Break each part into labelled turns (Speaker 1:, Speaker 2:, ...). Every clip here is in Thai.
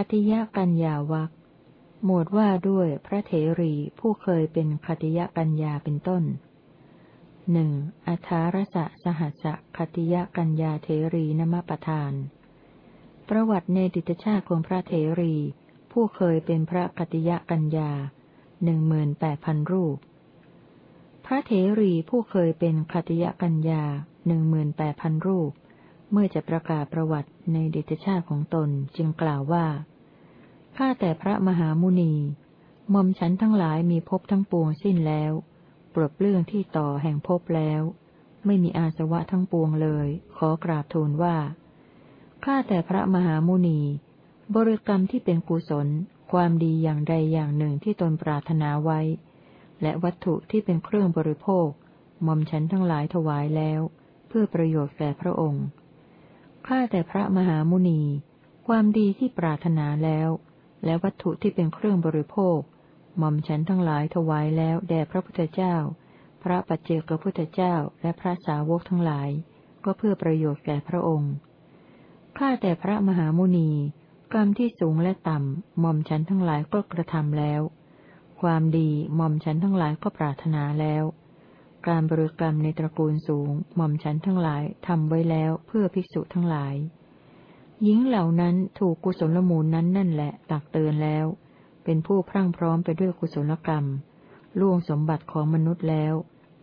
Speaker 1: คติยกัญญาวักหมวดว่าด้วยพระเถรีผู้เคยเป็นคติยกัญญาเป็นต้นหนึ่งอัธารสะสหัสะคติยกัญญาเถรีนมปทาน ประวัติในดิตชาติของพระเถรี ผู้เคยเป็นพระคติยกัญญาหนึ่งหมื่นแปดพันรูป พระเถรีผู้เคยเป็นคติยกัญญาหนึ่งหมื่นแปดพันรูป เมื่อจะประกาศประวัติในดิตชาติของตนจึงกล่าวว่า ข้าแต่พระมหามุนีมอมฉันทั้งหลายมีภพทั้งปวงสิ้นแล้ว ปลดเปลื้องที่ต่อแห่งภพแล้ว ไม่มีอาสวะทั้งปวงเลย ขอกราบทูลว่า ข้าแต่พระมหามุนี บริกรรมที่เป็นกุศล ความดีอย่างใดอย่างหนึ่งที่ตนปรารถนาไว้ และวัตถุที่เป็นเครื่องบริโภคมอมฉันทั้งหลายถวายแล้ว เพื่อประโยชน์แก่พระองค์ ข้าแต่พระมหามุนี ความดีที่ปรารถนาแล้ว และวัตถุที่เป็นเครื่องบริโภคหม่อมฉันทั้งหลายถวายแล้วแด่พระพุทธเจ้า พระปัจเจกพุทธเจ้าและพระสาวกทั้งหลาย ก็เพื่อประโยชน์แก่พระองค์ ข้าแต่พระมหามุนี กรรมที่สูงและต่ำหม่อมฉันทั้งหลายก็กระทำแล้ว ความดีหม่อมฉันทั้งหลายก็ปรารถนาแล้ว การบริกรรมในตระกูลสูง หม่อมฉันทั้งหลายทำไว้แล้วเพื่อภิกษุทั้งหลาย หญิงเหล่านั้นถูกกุศลมูลนั้นนั่นแหละ ตักเตือนแล้ว เป็นผู้พรั่งพร้อมไปด้วยกุศลกรรม ล่วงสมบัติของมนุษย์แล้ว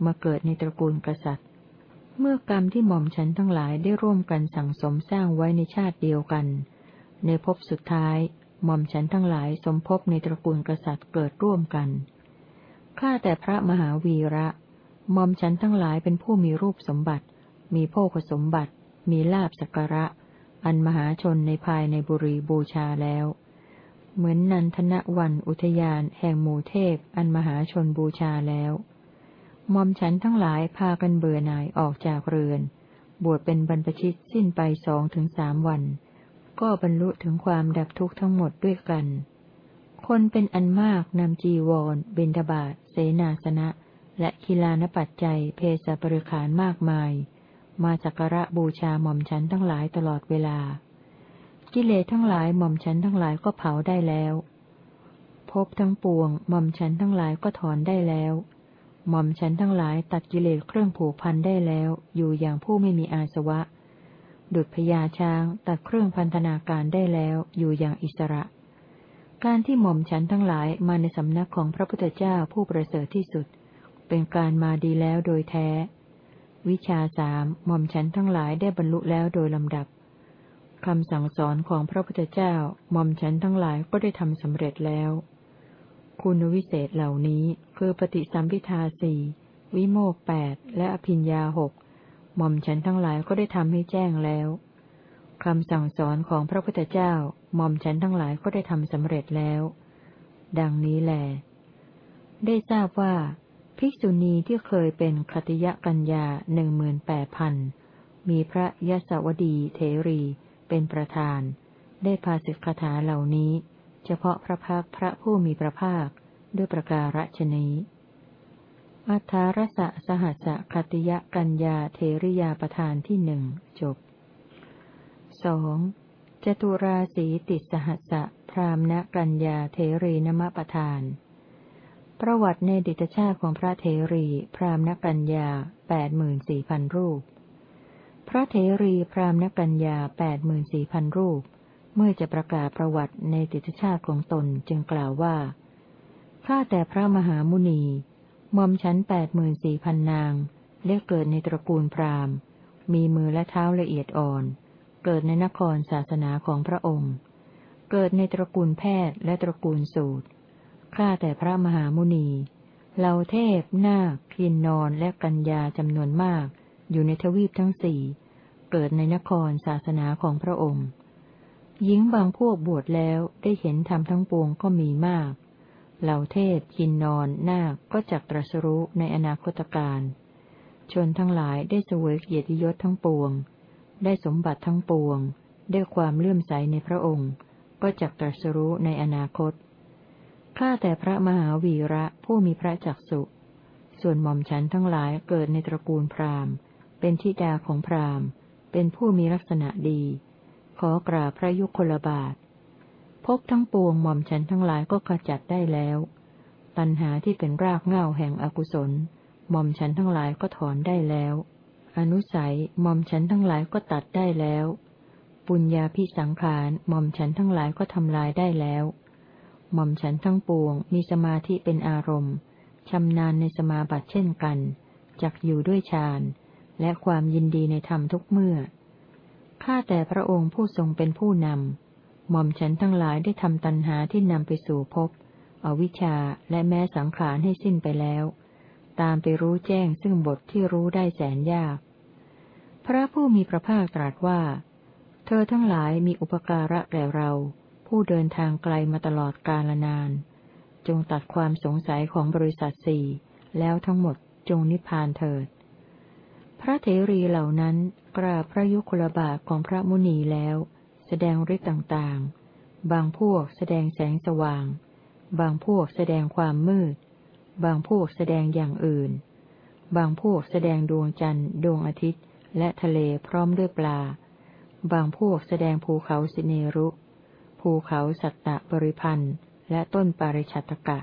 Speaker 1: มาเกิดในตระกูลกษัตริย์ เมื่อกรรมที่หม่อมฉันทั้งหลายได้ร่วมกันสั่งสมสร้างไว้ในชาติเดียวกัน ในภพสุดท้ายหม่อมฉันทั้งหลายสมภพในตระกูลกษัตริย์เกิดร่วมกันข้าแต่พระมหาวีระ มอมฉันทั้งหลายเป็นผู้มีรูปสมบัติ มีโภคสมบัติ มีลาบสักระ อันมหาชนในภายในบุรีบูชาแล้ว เหมือนนันทนวันอุทยานแห่งหมู่เทพ อันมหาชนบูชาแล้วมอมฉันทั้งหลายพากันเบื่อหน่ายออกจากเรือน บวชเป็นบรรพชิตสิ้นไปสองถึงสามวัน ก็บรรลุถึงความดับทุกข์ทั้งหมดด้วยกัน คนเป็นอันมากนำจีวรเบญทบาทเสนาสนะ และคิลานปัจจัยเพศบริขารมากมาย มาสักการะบูชาหม่อมฉันทั้งหลายตลอดเวลา กิเลสทั้งหลายหม่อมฉันทั้งหลายก็เผาได้แล้วพบทั้งปวงหม่อมฉันทั้งหลายก็ถอนได้แล้ว หม่อมฉันทั้งหลายตัดกิเลสเครื่องผูกพันได้แล้ว อยู่อย่างผู้ไม่มีอาสวะ ดุจพญาช้างตัดเครื่องพันธนาการได้แล้วอยู่อย่างอิสระ การที่หม่อมฉันทั้งหลายมาในสำนักของพระพุทธเจ้าผู้ประเสริฐที่สุด เป็นการมาดีแล้วโดยแท้ วิชาสามหม่อมฉันทั้งหลายได้บรรลุแล้วโดยลำดับคำสั่งสอนของพระพุทธเจ้าหม่อมฉันทั้งหลายก็ได้ทำสำเร็จแล้ว คุณวิเศษเหล่านี้คือปฏิสัมพิทาสี่วิโมกแปดและอภิญญาหกหม่อมฉันทั้งหลายก็ได้ทำให้แจ้งแล้วคำสั่งสอนของพระพุทธเจ้าหม่อมฉันทั้งหลายก็ได้ทำสำเร็จแล้ว ดังนี้แหลได้ทราบว่า ภิกษุณีที่เคยเป็นคติยกัญญาหนึ่งหมื่นแปดพันมีพระยศวดีเทรี เป็นประธาน ได้พาสิกขาเหล่านี้ เฉพาะพระภาคพระผู้มีพระภาคด้วยประการฉนี้อัทารสะสหัสคติยกัญญาเทริยาประธานที่หนึ่งจบสองจตุราสีติสหัสะพรามณกัญญาเทรีนมประธาน ประวัติในดิตชาติของพระเทรี พรามณกัญญาแปดหมื่นสี่พันรูป พระเทรีพรามณกัญญาแปดหมื่นสี่พันรูป เมื่อจะประกาศประวัติในดิตชาติของตนจึงกล่าวว่า ข้าแต่พระมหามุนีมอมฉันแปดหมื่นสี่พันนางเรียกเกิดในตระกูลพราหมณ์ มีมือและเท้าละเอียดอ่อน เกิดในนครศาสนาของพระองค์ เกิดในตระกูลแพทย์และตระกูลสูตร ข้าแต่พระมหามุนีเหล่าเทพ นาคพินนอนและกัญญาจำนวนมาก อยู่ในทวีปทั้งสี่ เกิดในนครศาสนาของพระองค์ หญิงบางพวกบวชแล้วได้เห็นธรรมทั้งปวงก็มีมาก เหล่าเทพพินนอน นาคก็จักตรัสรู้ในอนาคตการชนทั้งหลายได้เสวยเกียรติยศทั้งปวง ได้สมบัติทั้งปวง ได้ความเลื่อมใสในพระองค์ ก็จักตรัสรู้ในอนาคต ข้าแต่พระมหาวีระผู้มีพระจักสุ ส่วนหม่อมฉันทั้งหลายเกิดในตระกูลพราหมณ์ เป็นธิดาของพราหมณ์ เป็นผู้มีลักษณะดี ขอกราบพระยุคลบาทพบทั้งปวงหม่อมฉันทั้งหลายก็ขจัดได้แล้ว ตัณหาที่เป็นรากเหง้าแห่งอกุศล หม่อมฉันทั้งหลายก็ถอนได้แล้ว อนุสัยหม่อมฉันทั้งหลายก็ตัดได้แล้ว ปุญญาพิสังขารหม่อมฉันทั้งหลายก็ทำลายได้แล้ว หม่อมฉันทั้งปวง มีสมาธิเป็นอารมณ์ชำนาญในสมาบัติเช่นกัน จักอยู่ด้วยฌาน และความยินดีในธรรมทุกเมื่อ ข้าแต่พระองค์ผู้ทรงเป็นผู้นำ หม่อมฉันทั้งหลายได้ทำตัณหาที่นำไปสู่ภพ อวิชชา และแม้สังขารให้สิ้นไปแล้ว ตามไปรู้แจ้งซึ่งบทที่รู้ได้แสนยาก พระผู้มีพระภาคตรัสว่า เธอทั้งหลายมีอุปการะแก่เรา ผู้เดินทางไกลมาตลอดกาลนาน จงตัดความสงสัยของบริษัทสี่แล้วทั้งหมดจงนิพพานเถิด พระเถรีเหล่านั้นกราบพระยุคลบาทของพระมุนีแล้ว แสดงฤทธิ์ต่างๆ บางพวกแสดงแสงสว่าง บางพวกแสดงความมืด บางพวกแสดงอย่างอื่น บางพวกแสดงดวงจันทร์ดวงอาทิตย์ และทะเลพร้อมด้วยปลา บางพวกแสดงภูเขาสิเนรุ ภูเขาสัตตบริพันธ์และต้นปาริชัตกะ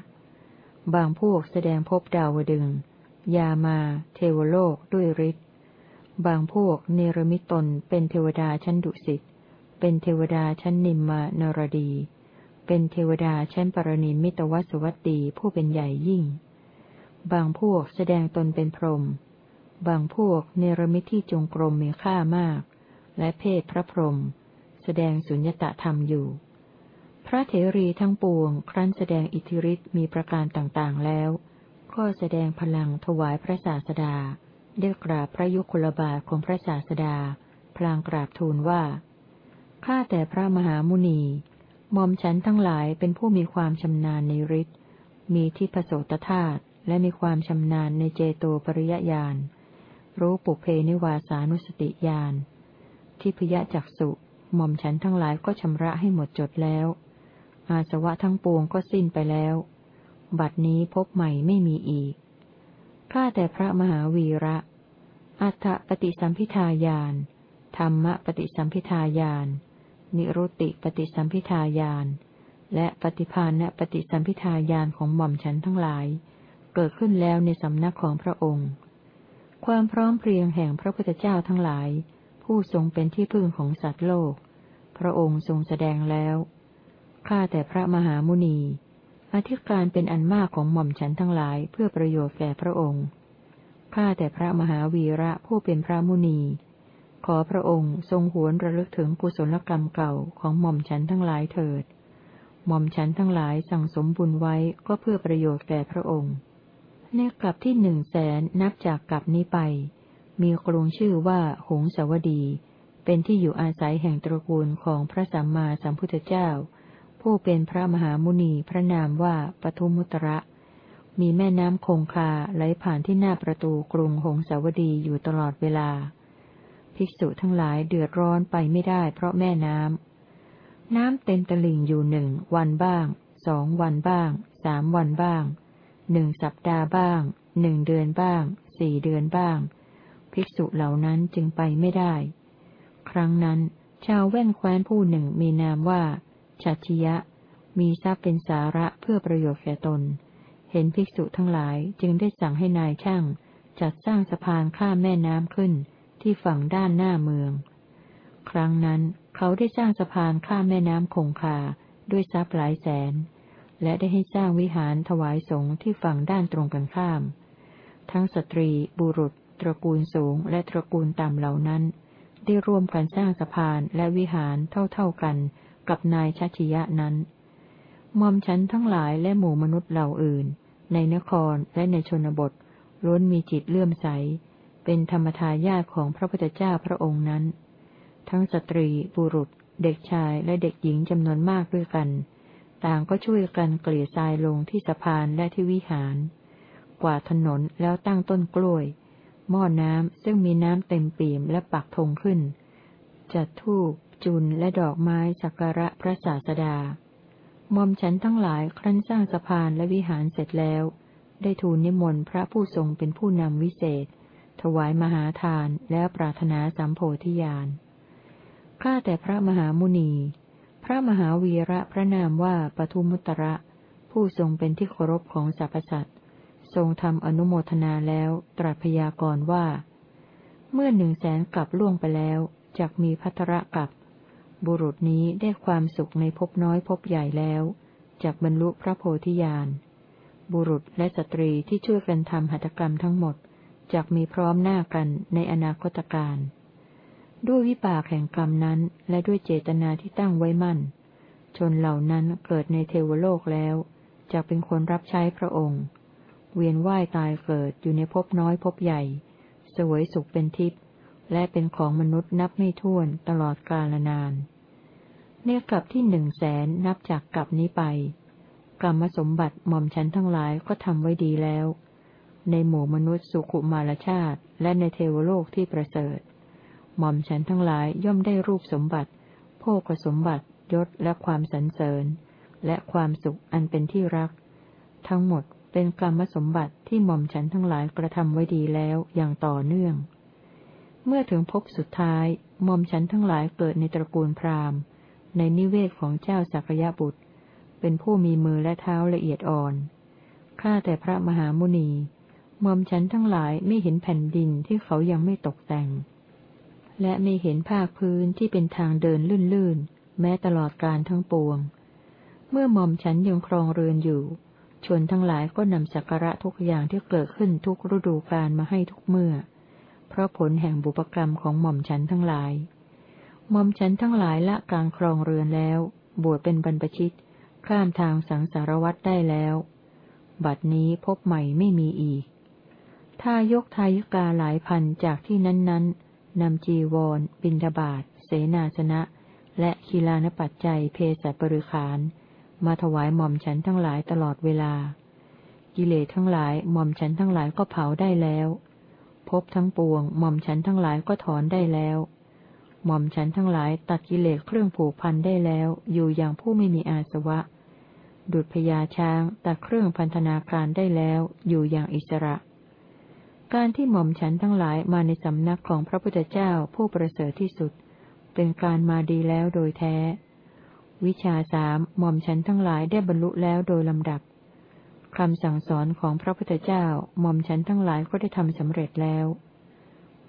Speaker 1: บางพวกแสดงพบดาวดึง ยามา เทวโลกด้วยฤทธิ์ บางพวกเนรมิตตนเป็นเทวดาชั้นดุสิต เป็นเทวดาชั้นนิมมานรดี เป็นเทวดาชั้นปรณิมิตวสวัตตีผู้เป็นใหญ่ยิ่ง บางพวกแสดงตนเป็นพรหม บางพวกเนรมิตที่จงกรมมีค่ามาก และเพศพระพรหมแสดงสุญญตธรรมอยู่ พระเถรีทั้งปวง ครั้นแสดงอิทธิฤทธิ์มีประการต่างๆแล้ว ก็แสดงพลังถวายพระศาสดา ได้กราบพระยุคลบาทของพระศาสดา พลางกราบทูลว่า ข้าแต่พระมหามุนีมอมฉันทั้งหลายเป็นผู้มีความชำนาญในฤทธิ์ มีทิพโสตธาตุและมีความชำนาญในเจโตปริยญาณ รู้ปุเพนิวาสานุสติญาณ ทิพยจักสุหม่อมฉันทั้งหลายก็ชำระให้หมดจดแล้ว อาสวะทั้งปวงก็สิ้นไปแล้ว บัดนี้พบใหม่ไม่มีอีก ข้าแต่พระมหาวีระ อัฏฐปฏิสัมพิทายานธรรมปฏิสัมพิทายานนิรุติปฏิสัมพิทายานและปฏิภาณปฏิสัมพิทายานของหม่อมฉันทั้งหลาย เกิดขึ้นแล้วในสำนักของพระองค์ ความพร้อมเพรียงแห่งพระพุทธเจ้าทั้งหลาย ผู้ทรงเป็นที่พึ่งของสัตว์โลก พระองค์ทรงแสดงแล้ว ข้าแต่พระมหามุนี อธิการเป็นอันมากของหม่อมฉันทั้งหลายเพื่อประโยชน์แก่พระองค์ ข้าแต่พระมหาวีระผู้เป็นพระมุนี ขอพระองค์ทรงหวนระลึกถึงกุศลกรรมเก่าของหม่อมฉันทั้งหลายเถิด หม่อมฉันทั้งหลายสั่งสมบุญไว้ก็เพื่อประโยชน์แก่พระองค์ ในกลับที่หนึ่งแสนนับจากกลับนี้ไป มีกรุงชื่อว่าหงสาวดี เป็นที่อยู่อาศัยแห่งตระกูลของพระสัมมาสัมพุทธเจ้า ผู้เป็นพระมหามุนีพระนามว่าปทุมุตระ มีแม่น้ำคงคาไหลผ่านที่หน้าประตูกรุงหงสาวดีอยู่ตลอดเวลา ภิกษุทั้งหลายเดือดร้อนไปไม่ได้เพราะแม่น้ำ น้ำเต็มตลิ่งอยู่หนึ่งวันบ้าง สองวันบ้าง สามวันบ้าง หนึ่งสัปดาห์บ้าง หนึ่งเดือนบ้าง สี่เดือนบ้าง ภิกษุเหล่านั้นจึงไปไม่ได้ ครั้งนั้นชาวแว่นแคว้นผู้หนึ่งมีนามว่า ชัชิยะ มีทรัพย์เป็นสาระเพื่อประโยชน์แก่ตน เห็นภิกษุทั้งหลายจึงได้สั่งให้นายช่าง จัดสร้างสะพานข้ามแม่น้ำขึ้นที่ฝั่งด้านหน้าเมือง ครั้งนั้นเขาได้สร้างสะพานข้ามแม่น้ำคงคาด้วยทรัพย์หลายแสน และได้ให้สร้างวิหารถวายสงฆ์ที่ฝั่งด้านตรงกันข้าม ทั้งสตรี บุรุษ ตระกูลสูงและตระกูลต่ำเหล่านั้น ได้ร่วมกันสร้างสะพานและวิหารเท่าๆกัน กับนายชัชิยะนั้นมอมฉันทั้งหลายและหมู่มนุษย์เหล่าอื่น ในนครและในชนบท ล้วนมีจิตเลื่อมใส เป็นธรรมทายาทของพระพุทธเจ้าพระองค์นั้น ทั้งสตรีบุรุษ เด็กชายและเด็กหญิงจำนวนมากด้วยกัน ต่างก็ช่วยกันเกลี่ยทรายลงที่สะพานและที่วิหาร กวาดถนนแล้วตั้งต้นกล้วย หม้อน้ำซึ่งมีน้ำเต็มปีมและปักธงขึ้น จัดทูบ จุลและดอกไม้สักการะพระศาสดามอมฉันทั้งหลายครั้นสร้างสะพานและวิหารเสร็จแล้ว ได้ทูลนิมนต์พระผู้ทรงเป็นผู้นำวิเศษ ถวายมหาทานแล้วปรารถนาสัมโพธิญาณข้าแต่พระมหามุนี พระมหาวีระพระนามว่าปทุมุตระ ผู้ทรงเป็นที่เคารพของสรรพสัตว์ทรงทำอนุโมทนาแล้วตรัสพยากรณ์ว่า เมื่อหนึ่งแสนกลับล่วงไปแล้วจกมีพัทระกับ บุรุษนี้ได้ความสุขในภพน้อยภพใหญ่แล้วจากบรรลุพระโพธิญาณ บุรุษและสตรีที่ช่วยกันทำหัตถกรรมทั้งหมดจากมีพร้อมหน้ากันในอนาคตการ ด้วยวิบากแห่งกรรมนั้นและด้วยเจตนาที่ตั้งไว้มั่น ชนเหล่านั้นเกิดในเทวโลกแล้วจะเป็นคนรับใช้พระองค์ เวียนว่ายตายเกิดอยู่ในภพน้อยภพใหญ่สวยสุขเป็นทิพย์และเป็นของมนุษย์นับไม่ถ้วนตลอดกาลนานเนี่ ยกลับที่หนึ่งแสนนับจากกลับนี้ไป กรรมสมบัติหม่อมฉันทั้งหลายก็ทำไว้ดีแล้ว ในหมู่มนุษย์สุขุมารชาติ และในเทวโลกที่ประเสริฐ หม่อมฉันทั้งหลายย่อมได้รูปสมบัติ โภคสมบัติยศและความสรรเสริญ และความสุขอันเป็นที่รัก ทั้งหมดเป็นกรรมสมบัติที่หม่อมฉันทั้งหลายกระทำไว้ดีแล้วอย่างต่อเนื่อง เมื่อถึงพบสุดท้ายหม่อมฉันทั้งหลายเกิดในตระกูลพราหมณ์ ในนิเวศของเจ้าสักยบุตร เป็นผู้มีมือและเท้าละเอียดอ่อน ข้าแต่พระมหามุนีมอมฉันทั้งหลายไม่เห็นแผ่นดินที่เขายังไม่ตกแต่ง และไม่เห็นภาคพื้นที่เป็นทางเดินลื่นๆ แม้ตลอดการทั้งปวง เมื่อมอมฉันยังครองเรือนอยู่ ชนทั้งหลายก็นำสักการะทุกอย่างที่เกิดขึ้นทุกฤดูกาลมาให้ทุกเมื่อ เพราะผลแห่งบุปกรรมของหม่อมฉันทั้งหลาย ม่อมฉันทั้งหลายละการครองเรือนแล้ว บวชเป็นบรรพชิต ข้ามทางสังสารวัตรได้แล้ว บัดนี้พบใหม่ไม่มีอีกถ้ายกทายกาหลายพันจากที่นั้นๆนำจีวร บินทบาทเสนาสนะ และคีลานปัจจัยเพศบริขาร มาถวายหม่อมฉันทั้งหลายตลอดเวลา กิเลสทั้งหลายหม่อมฉันทั้งหลายก็เผาได้แล้วภพทั้งปวงหม่อมฉันทั้งหลายก็ถอนได้แล้ว หม่อมฉันทั้งหลายตัดกิเลสเครื่องผูกพันได้แล้ว อยู่อย่างผู้ไม่มีอาสวะ ดุจพญาช้างตัดเครื่องพันธนาการได้แล้ว อยู่อย่างอิสระ การที่หม่อมฉันทั้งหลายมาในสำนักของพระพุทธเจ้าผู้ประเสริฐที่สุด เป็นการมาดีแล้วโดยแท้ วิชาสามหม่อมฉันทั้งหลายได้บรรลุแล้วโดยลำดับคำสั่งสอนของพระพุทธเจ้าหม่อมฉันทั้งหลายก็ได้ทำสำเร็จแล้ว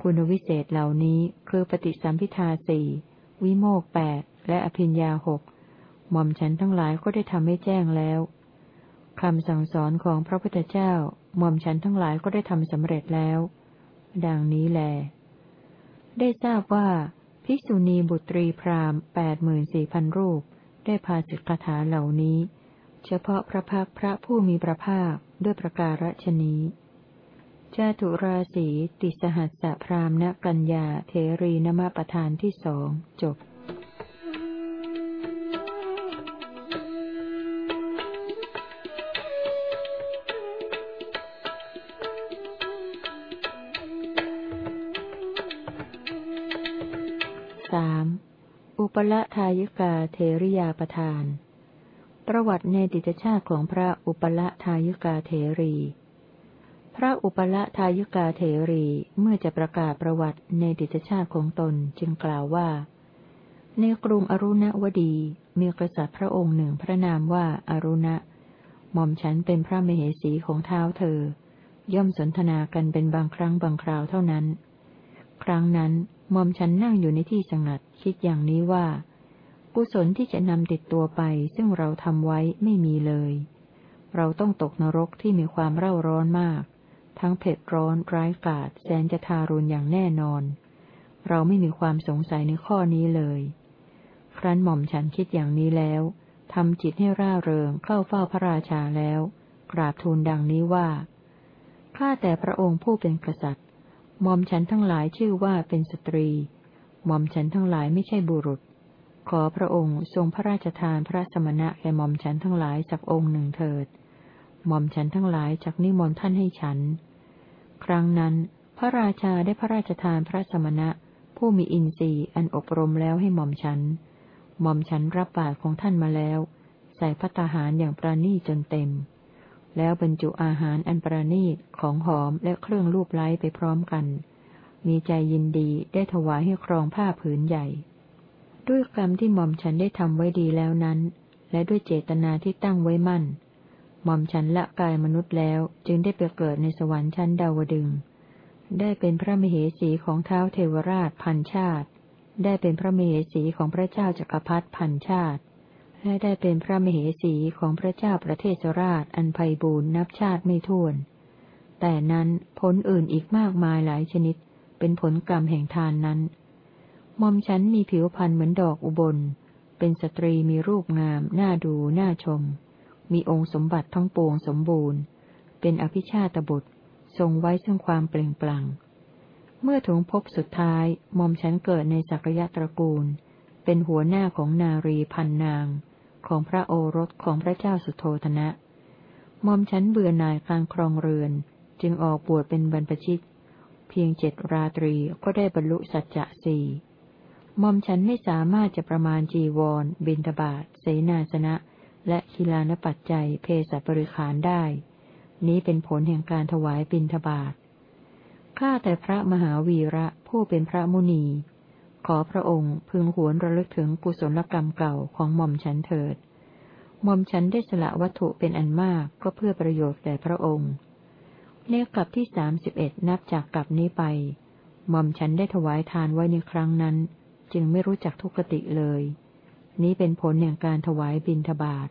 Speaker 1: คุณวิเศษเหล่านี้คือปฏิสัมพิทาสี่วิโมกแปดและอภิญญาหกหม่อมฉันทั้งหลายก็ได้ทำให้แจ้งแล้วคำสั่งสอนของพระพุทธเจ้าหม่อมฉันทั้งหลายก็ได้ทำสำเร็จแล้ว ดังนี้แล ได้ทราบว่า ภิกษุณีบุตรีพราหมณ์แปดหมื่นสี่พันรูป ได้พาสิกขาถาเหล่านี้ เฉพาะพระภาคพระผู้มีพระภาคด้วยประการฉนี้ จาตุราศีติสหัสสะพรามณกัญญาเทรีนมประธานที่สองจบสามอุปละทายิกาเทริยาประธาน ประวัติในดิจชาติของพระอุปละทายุกาเถรี ระอุปละทายุกาเถรีเมื่อจะประกาศประวัติในดิจชาติของตนจึงกล่าวว่า ในกรุงอรุณวดี มีกษัตริย์พระองค์หนึ่งพระนามว่าอารุณะหม่อมฉันเป็นพระมเหสีของเท้าเธอ ย่อมสนทนากันเป็นบางครั้งบางคราวเท่านั้น ครั้งนั้นหม่อมฉันนั่งอยู่ในที่สงัดคิดอย่างนี้ว่า กุศลที่จะนำติดตัวไปซึ่งเราทำไว้ไม่มีเลย เราต้องตกนรกที่มีความเร่าร้อนมาก ทั้งเผ็ดร้อนร้ายกาจแสนจะทารุณอย่างแน่นอน เราไม่มีความสงสัยในข้อนี้เลย ครั้นหม่อมฉันคิดอย่างนี้แล้วทำจิตให้ร่าเริงเข้าเฝ้าพระราชาแล้ว กราบทูลดังนี้ว่า ข้าแต่พระองค์ผู้เป็นกษัตริย์ หม่อมฉันทั้งหลายชื่อว่าเป็นสตรี หม่อมฉันทั้งหลายไม่ใช่บุรุษ ขอพระองค์ทรงพระราชทานพระสมณะแก่หม่อมฉันทั้งหลายจากองค์หนึ่งเถิด หม่อมฉันทั้งหลายจากนิมนต์ท่านให้ฉัน ครั้งนั้นพระราชาได้พระราชทานพระสมณะ ผู้มีอินทรีย์อันอบรมแล้วให้หม่อมฉัน หม่อมฉันรับบาตรของท่านมาแล้ว ใส่พัตหารอย่างประณีตจนเต็ม แล้วบรรจุอาหารอันประณีตของหอมและเครื่องรูปไล้ไปพร้อมกัน มีใจยินดีได้ถวายให้ครองผ้าผืนใหญ่ ด้วยกรรมที่หม่อมฉันได้ทำไว้ดีแล้วนั้น และด้วยเจตนาที่ตั้งไว้มั่น หม่อมฉันละกายมนุษย์แล้วจึงได้ไปเกิดในสวรรค์ชั้นดาวดึง ได้เป็นพระมเหสีของเท้าเทวราชพันชาติ ได้เป็นพระมเหสีของพระเจ้าจักรพรรดิพันชาติ และได้เป็นพระมเหสีของพระเจ้าประเทศราชอันไพบูรณ์นับชาติไม่ถ้วน แต่นั้นผลอื่นอีกมากมายหลายชนิด เป็นผลกรรมแห่งทานนั้นหม่อมฉันมีผิวพรรณเหมือนดอกอุบล เป็นสตรีมีรูปงาม น่าดู น่าชม มีองค์สมบัติทั้งปวงสมบูรณ์ เป็นอภิชาตบุตร ทรงไว้ซึ่งความเปล่งปลั่ง เมื่อถึงพบสุดท้ายมอมฉันเกิดในสักยะตระกูล เป็นหัวหน้าของนารีพันนาง ของพระโอรสของพระเจ้าสุโธธนะมอมฉันเบื่อหน่ายการครองเรือน จึงออกบวชเป็นบรรพชิต เพียงเจ็ดราตรีก็ได้บรรลุสัจจะสี่มอมฉันไม่สามารถจะประมาณจีวร บินทบาทเสนาสนะ และคิลานปัจจัยเพศบริขารได้ นี้เป็นผลแห่งการถวายบินทบาทข้าแต่พระมหาวีระผู้เป็นพระมุนี ขอพระองค์พึงหวนระลึกถึงกุศลกรรมเก่าของหม่อมฉันเถิด หม่อมฉันได้สละวัตถุเป็นอันมากก็เพื่อประโยชน์แก่พระองค์ ในกลับที่สามสิบเอ็ดนับจากกลับนี้ไป หม่อมฉันได้ถวายทานไว้ในครั้งนั้น จึงไม่รู้จักทุกติเลย นี้เป็นผลแห่งการถวายบิณฑบาต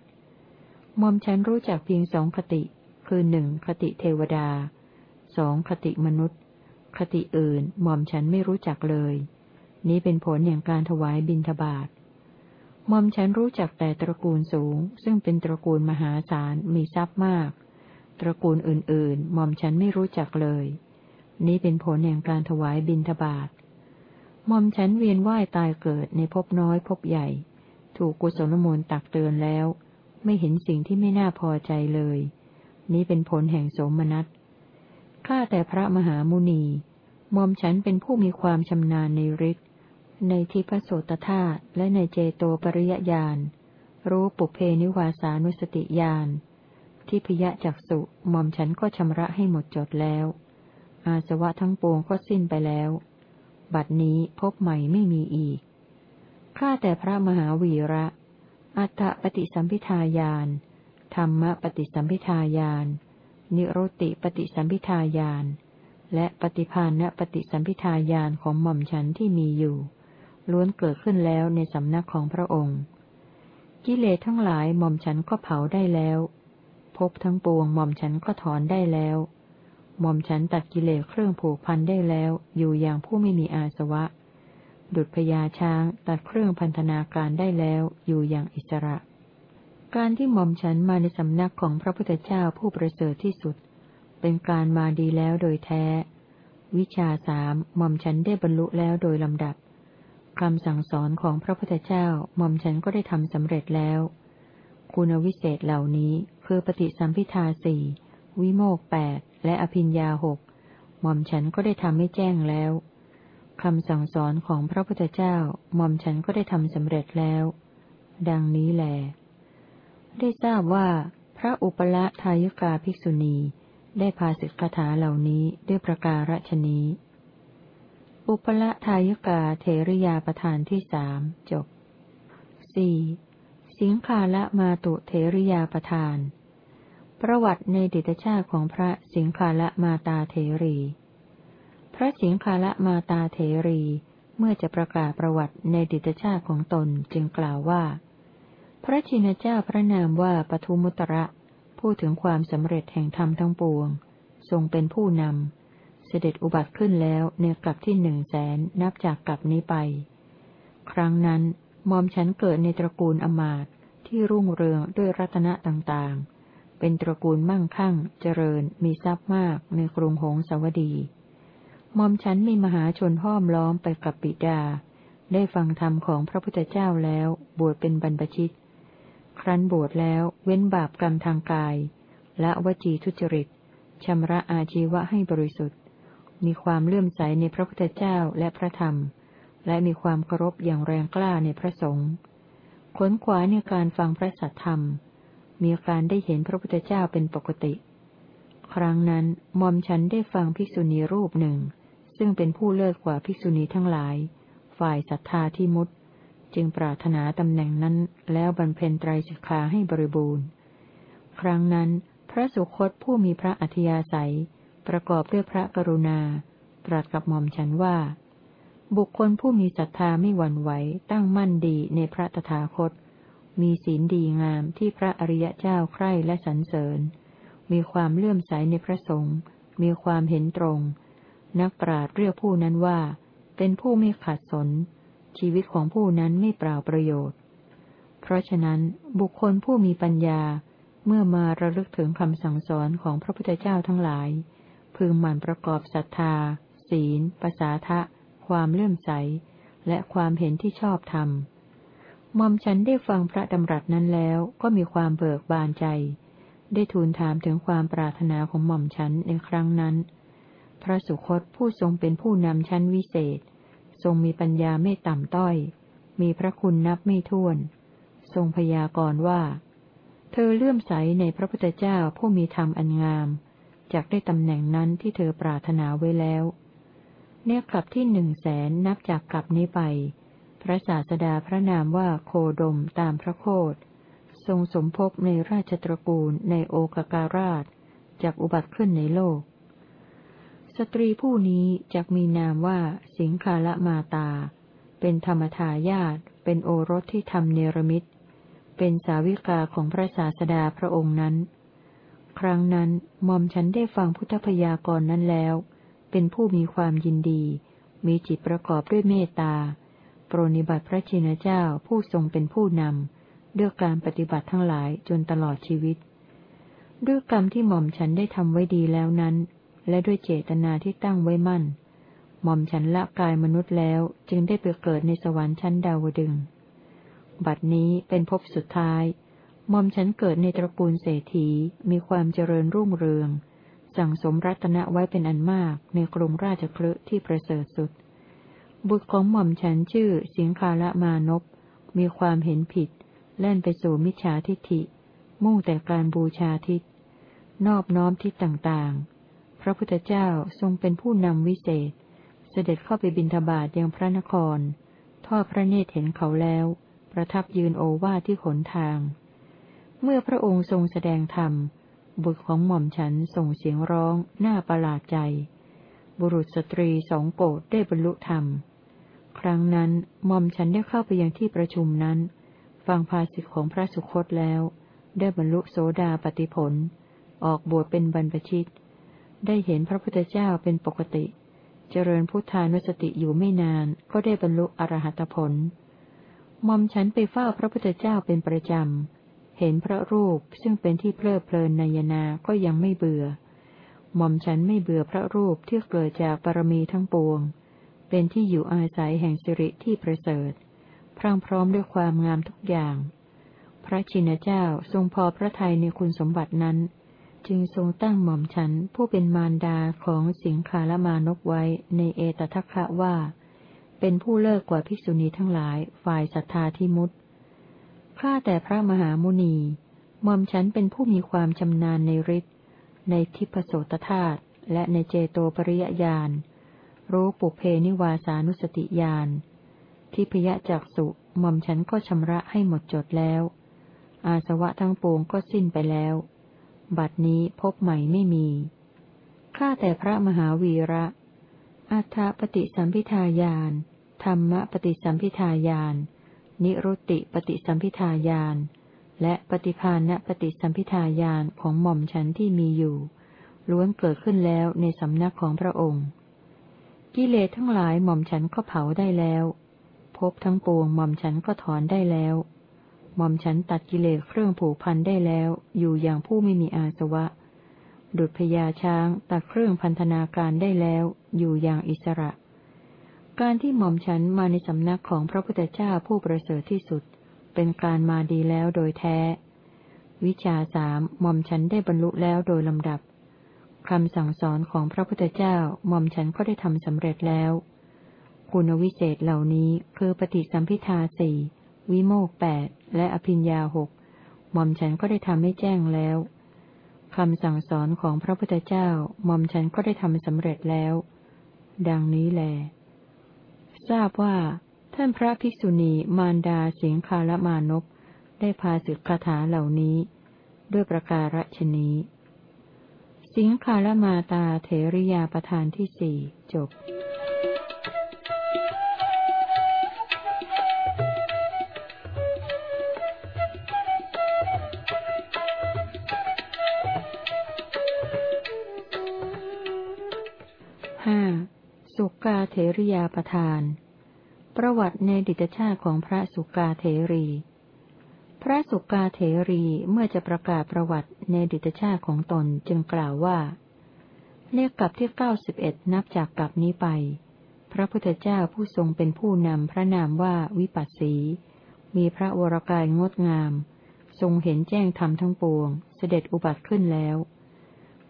Speaker 1: มอมฉันรู้จักเพียงสองคติ คือหนึ่งคติเทวดาสองคติมนุษย์ คติอื่นหม่อมฉันไม่รู้จักเลย นี้เป็นผลแห่งการถวายบิณฑบาตมอมฉันรู้จักแต่ตระกูลสูง ซึ่งเป็นตระกูลมหาศาลมีทรัพย์มาก ตระกูลอื่นๆหม่อมฉันไม่รู้จักเลย นี้เป็นผลแห่งการถวายบิณฑบาตมอมฉันเวียนว่ายตายเกิดในภพน้อยภพใหญ่ ถูกกุศลมูลตักเตือนแล้ว ไม่เห็นสิ่งที่ไม่น่าพอใจเลย นี้เป็นผลแห่งโสมนัสข้าแต่พระมหามุนีมอมฉันเป็นผู้มีความชำนาญในฤทธิ์ในทิพโสตธาตุและในเจโตปริยญาณรู้ปุเพนิวาสานุสติญาณที่พยะจักสุมอมฉันก็ชำระให้หมดจดแล้ว อาสวะทั้งปวงก็สิ้นไปแล้ว บัดนี้พบใหม่ไม่มีอีก ข้าแต่พระมหาวีระ อัตตปฏิสัมพิทายานธรรมปฏิสัมพิทายานนิโรติปฏิสัมพิทายานและปฏิภาณปฏิสัมพิทายานของหม่อมฉันที่มีอยู่ ล้วนเกิดขึ้นแล้วในสำนักของพระองค์ กิเลสทั้งหลายหม่อมฉันก็เผาได้แล้วพบทั้งปวงหม่อมฉันก็ถอนได้แล้ว หม่อมฉันตัดกิเลสเครื่องผูกพันได้แล้ว อยู่อย่างผู้ไม่มีอาสวะ ดุจพญาช้างตัดเครื่องพันธนาการได้แล้วอยู่อย่างอิสระ การที่หม่อมฉันมาในสำนักของพระพุทธเจ้าผู้ประเสริฐที่สุด เป็นการมาดีแล้วโดยแท้ วิชาสามหม่อมฉันได้บรรลุแล้วโดยลำดับคำสั่งสอนของพระพุทธเจ้าหม่อมฉันก็ได้ทำสำเร็จแล้ว คุณวิเศษเหล่านี้คือปฏิสัมพิทาสี่วิโมกแปดและอภิญญาหกหม่อมฉันก็ได้ทำให้แจ้งแล้ว คำสั่งสอนของพระพุทธเจ้าหม่อมฉันก็ได้ทำสำเร็จแล้ว ดังนี้แหลได้ทราบว่า พระอุปละทายุกาภิกษุณีได้พาสิกขาเหล่านี้ด้วยประการฉนี้ อุปละทายุกาเทริยาประธานที่สามจบสี่สิงคาละมาตุเทริยาประธาน ประวัติในดิตชาติของพระสิงคาละมาตาเถรี พระสิงคาละมาตาเถรี เมื่อจะประกาศประวัติในดิตชาติของตนจึงกล่าวว่า พระชินเจ้าพระนามว่าปทุมุตระพูดถึงความสำเร็จแห่งธรรมทั้งปวง ทรงเป็นผู้นำ เสด็จอุบัติขึ้นแล้วในกลับที่หนึ่งแสนนับจากกลับนี้ไป ครั้งนั้นมอมฉันเกิดในตระกูลอมาตที่รุ่งเรืองด้วยรัตนะต่างๆ เป็นตระกูลมั่งคั่ง เจริญ มีทรัพย์มากในกรุงหงสาวดี มอมฉันมีมหาชนห้อมล้อมไปกับปิดา ได้ฟังธรรมของพระพุทธเจ้าแล้ว บวชเป็นบรรพชิต ครั้นบวชแล้วเว้นบาปกรรมทางกายและวจีทุจริตชำระอาชีวะให้บริสุทธิ์ มีความเลื่อมใสในพระพุทธเจ้าและพระธรรม และมีความเคารพอย่างแรงกล้าในพระสงฆ์ขนขวายในการฟังพระสัทธรรม มีการได้เห็นพระพุทธเจ้าเป็นปกติ ครั้งนั้นมอมฉันได้ฟังภิกษุณีรูปหนึ่ง ซึ่งเป็นผู้เลิศกว่าภิกษุณีทั้งหลาย ฝ่ายศรัทธาที่มุตจึงปรารถนาตำแหน่งนั้นแล้วบรรเพนไตรสิกขาให้บริบูรณ์ ครั้งนั้น พระสุคตผู้มีพระอัธยาศัย ประกอบด้วยพระกรุณา ตรัสกับหม่อมฉันว่า บุคคลผู้มีศรัทธาไม่หวั่นไหวตั้งมั่นดีในพระตถาคต มีศีลดีงามที่พระอริยเจ้าใคร่และสรรเสริญ มีความเลื่อมใสในพระสงฆ์มีความเห็นตรง นักปราชญ์เรียกผู้นั้นว่า เป็นผู้ไม่ขัดสน ชีวิตของผู้นั้นไม่เปล่าประโยชน์ เพราะฉะนั้นบุคคลผู้มีปัญญาเมื่อมาระลึกถึงคำสั่งสอนของพระพุทธเจ้าทั้งหลาย พึงหมั่นประกอบศรัทธา ศีลภาษาทะ ความเลื่อมใส และความเห็นที่ชอบธรรมมอมฉันได้ฟังพระดำรัสนั้นแล้วก็มีความเบิกบานใจ ได้ทูลถามถึงความปรารถนาของหม่อมฉันในครั้งนั้น พระสุคตผู้ทรงเป็นผู้นำชั้นวิเศษ ทรงมีปัญญาไม่ต่ำต้อย มีพระคุณนับไม่ถ้วน ทรงพยากรณ์ว่า เธอเลื่อมใสในพระพุทธเจ้าผู้มีธรรมอันงามจากได้ตำแหน่งนั้นที่เธอปรารถนาไว้แล้ว เนี่ยกลับที่หนึ่งแสนนับจากกลับนี้ไป พระศาสดาพระนามว่าโคดมตามพระโคดทรงสมภพในราชตระกูลในโอกการาชจากอุบัติขึ้นในโลก สตรีผู้นี้จะมีนามว่า สิงคาละมาตา เป็นธรรมทายาตเป็นโอรสที่ทำเนรมิต เป็นสาวิกาของพระศาสดาพระองค์นั้น ครั้งนั้นมอมฉันได้ฟังพุทธพยากรณ์นั้นแล้ว เป็นผู้มีความยินดี มีจิตประกอบด้วยเมตตาโปรนิบัติพระชินเจ้าผู้ทรงเป็นผู้นำด้วยการปฏิบัติทั้งหลายจนตลอดชีวิต ด้วยกรรมที่หม่อมฉันได้ทำไว้ดีแล้วนั้น และด้วยเจตนาที่ตั้งไว้มั่น หม่อมฉันละกายมนุษย์แล้วจึงได้ไปเกิดในสวรรค์ชั้นดาวดึง บัดนี้เป็นภพสุดท้าย หม่อมฉันเกิดในตระกูลเศรษฐีมีความเจริญรุ่งเรือง สั่งสมรัตนะไว้เป็นอันมากในกรุงราชคลึที่ประเสริฐสุด บุตรของหม่อมฉันชื่อสิงคาละมานพมีความเห็นผิด แล่นไปสู่มิจฉาทิฏฐิ มุ่งแต่การบูชาทิศนอบน้อมทิศต่าง พระพุทธเจ้าทรงเป็นผู้นำวิเศษ เสด็จเข้าไปบินทบาทยังพระนคร ทอดพระเนตรเห็นเขาแล้ว ประทับยืนโอวาที่ขนทาง เมื่อพระองค์ทรงแสดงธรรม บุตรของหม่อมฉันส่งเสียงร้องหน้าประหลาดใจ บุรุษสตรีสองโกดได้บรรลุธรรม ครั้งนั้นหม่อมฉันได้เข้าไปยังที่ประชุมนั้น ฟังภาสิทธิของพระสุคตแล้ว ได้บรรลุโสดาปติผล ออกบวชเป็นบรรพชิต ได้เห็นพระพุทธเจ้าเป็นปกติ เจริญพุทธานุสติอยู่ไม่นานก็ได้บรรลุอรหัตผลมอมฉันไปเฝ้าพระพุทธเจ้าเป็นประจำ เห็นพระรูปซึ่งเป็นที่เพลิดเพลินในยนาก็ยังไม่เบื่อมอมฉันไม่เบื่อพระรูปที่เกิดจากบารมีทั้งปวง เป็นที่อยู่อาศัยแห่งสิริที่ประเสริฐ พรั่งพร้อมด้วยความงามทุกอย่าง พระชินเจ้าทรงพอพระทัยในคุณสมบัตินั้น จึงทรงตั้งหม่อมฉันผู้เป็นมารดาของสิงคาลมานกไว้ในเอตทัคคะว่า เป็นผู้เลิกกว่าภิกษุณีทั้งหลายฝ่ายศรัทธาที่มุตข้าแต่พระมหามุนี หม่อมฉันเป็นผู้มีความชำนาญในฤทธิ์ในทิพโสตธาตุและในเจโตปริยญาณ รู้ปุเพนิวาสานุสติญาณทิพยจักสุหม่อมฉันก็ชำระให้หมดจดแล้ว อาสวะทั้งปวงก็สิ้นไปแล้ว บัดนี้พบใหม่ไม่มี ข้าแต่พระมหาวีระ อัฏฐปฏิสัมพิทายานธรรมปฏิสัมพิทายานนิรุตติปฏิสัมพิทายานและปฏิภาณปฏิสัมพิทายานของหม่อมฉันที่มีอยู่ ล้วนเกิดขึ้นแล้วในสำนักของพระองค์ กิเลสทั้งหลายหม่อมฉันก็เผาได้แล้ว พบทั้งปวงหม่อมฉันก็ถอนได้แล้ว หม่อมฉันตัดกิเลสเครื่องผูกพันได้แล้ว อยู่อย่างผู้ไม่มีอาสวะ ดุจพญาช้างตัดเครื่องพันธนาการได้แล้ว อยู่อย่างอิสระ การที่หม่อมฉันมาในสำนักของพระพุทธเจ้าผู้ประเสริฐที่สุด เป็นการมาดีแล้วโดยแท้ วิชาสามหม่อมฉันได้บรรลุแล้วโดยลำดับคำสั่งสอนของพระพุทธเจ้าหม่อมฉันก็ได้ทำสำเร็จแล้ว คุณวิเศษเหล่านี้คือปฏิสัมพิทาสี่ วิโมกแปดและอภิญญาหกหม่อมฉันก็ได้ทำให้แจ้งแล้วคำสั่งสอนของพระพุทธเจ้าหม่อมฉันก็ได้ทำสำเร็จแล้ว ดังนี้แล ทราบว่า ท่านพระภิกษุณีมารดาสิงคาลมานพได้พาสึกคาถาเหล่านี้ ด้วยประการฉนี้ สิงคาลมาตาเถริยาประธานที่สี่จบ เถริยาประธาน ประวัติในดิตชาติของพระสุกาเถรี พระสุกาเถรีเมื่อจะประกาศประวัติในดิตชาติของตนจึงกล่าวว่าเลขกลับที่เก้าสิบเอ็ดนับจากกลับนี้ไป พระพุทธเจ้าผู้ทรงเป็นผู้นำพระนามว่าวิปัสสี มีพระวรกายงดงาม ทรงเห็นแจ้งธรรมทั้งปวง เสด็จอุบัติขึ้นแล้ว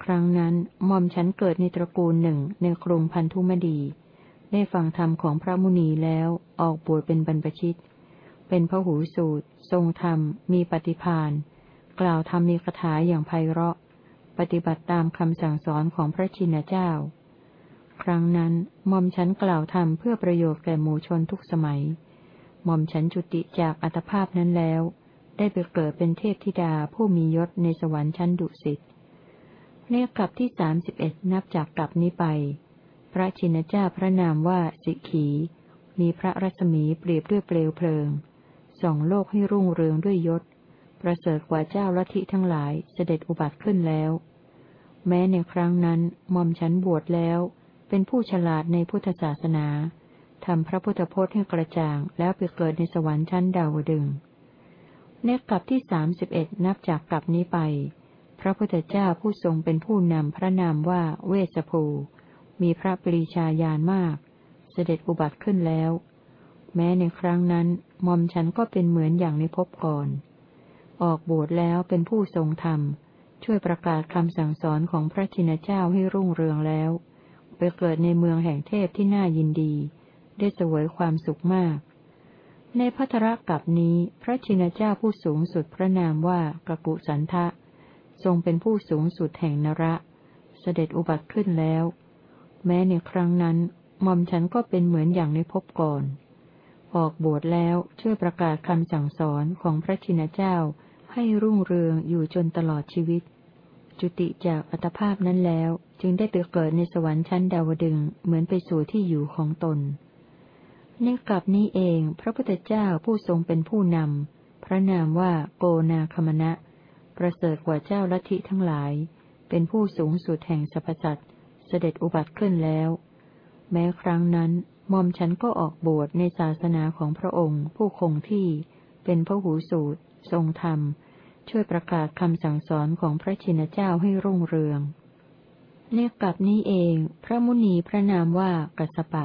Speaker 1: ครั้งนั้นมอมฉันเกิดในตระกูลหนึ่งในกรุงพันธุมดี ได้ฟังธรรมของพระมุนีแล้วออกบวชเป็นบรรพชิต เป็นพระหูสูตร ทรงธรรม มีปฏิพานกล่าวธรรมมีคาถาอย่างไพเราะ ปฏิบัติตามคำสั่งสอนของพระชินเจ้า ครั้งนั้นหม่อมฉันกล่าวธรรมเพื่อประโยชน์แก่หมู่ชนทุกสมัยหม่อมฉันจุติจากอัตภาพนั้นแล้ว ได้ไปเกิดเป็นเทพธิดาผู้มียศในสวรรค์ชั้นดุสิตในกลับที่สามสิบเอ็ดนับจากกลับนี้ไป พระชินเจ้าพระนามว่าสิขี มีพระรัศมีเปรียบด้วยเปลวเพลิง ส่องโลกให้รุ่งเรืองด้วยยศ ประเสริฐกว่าเจ้าลัทธิทั้งหลายเสด็จอุบัติขึ้นแล้ว แม้ในครั้งนั้นมอมฉันบวชแล้ว เป็นผู้ฉลาดในพุทธศาสนาทำพระพุทธพจน์ให้กระจ่างแล้วไปเกิดในสวรรค์ชั้นดาวดึงในกลับที่สามสิบเอ็ดนับจากกลับนี้ไป พระพุทธเจ้าผู้ทรงเป็นผู้นำพระนามว่าเวสภู มีพระปรีชาญาณมาก เสด็จอุบัติขึ้นแล้ว แม้ในครั้งนั้นมอมฉันก็เป็นเหมือนอย่างในภพก่อน ออกบวชแล้วเป็นผู้ทรงธรรม ช่วยประกาศคำสั่งสอนของพระชินเจ้าให้รุ่งเรืองแล้ว ไปเกิดในเมืองแห่งเทพที่น่ายินดี ได้สวยความสุขมาก ในพัทรกับนี้พระชินเจ้าผู้สูงสุดพระนามว่ากะกุสันทะ ทรงเป็นผู้สูงสุดแห่งนระ เสด็จอุบัติขึ้นแล้ว แม้ในครั้งนั้นมอมฉันก็เป็นเหมือนอย่างในภพก่อน ออกบวชแล้วช่วยประกาศคำสั่งสอนของพระชินเจ้าให้รุ่งเรืองอยู่จนตลอดชีวิต จุติจากอัตภาพนั้นแล้วจึงได้ไปเกิดในสวรรค์ชั้นดาวดึงเหมือนไปสู่ที่อยู่ของตน ในกลับนี้เองพระพุทธเจ้าผู้ทรงเป็นผู้นำ พระนามว่าโกนาคมณะ ประเสริฐกว่าเจ้าลัทธิทั้งหลาย เป็นผู้สูงสุดแห่งสรรพสัตว สด็จอุบัติขึ้นแล้ว แม้ครั้งนั้นมอมฉันก็ออกบวชในศาสนาของพระองค์ ผู้คงที่เป็นพระหูสูตร ทรงธรรม ช่วยประกาศคำสั่งสอนของพระชินเจ้าให้รุ่งเรืองเนกับนี้เอง พระมุนีพระนามว่ากัสปะ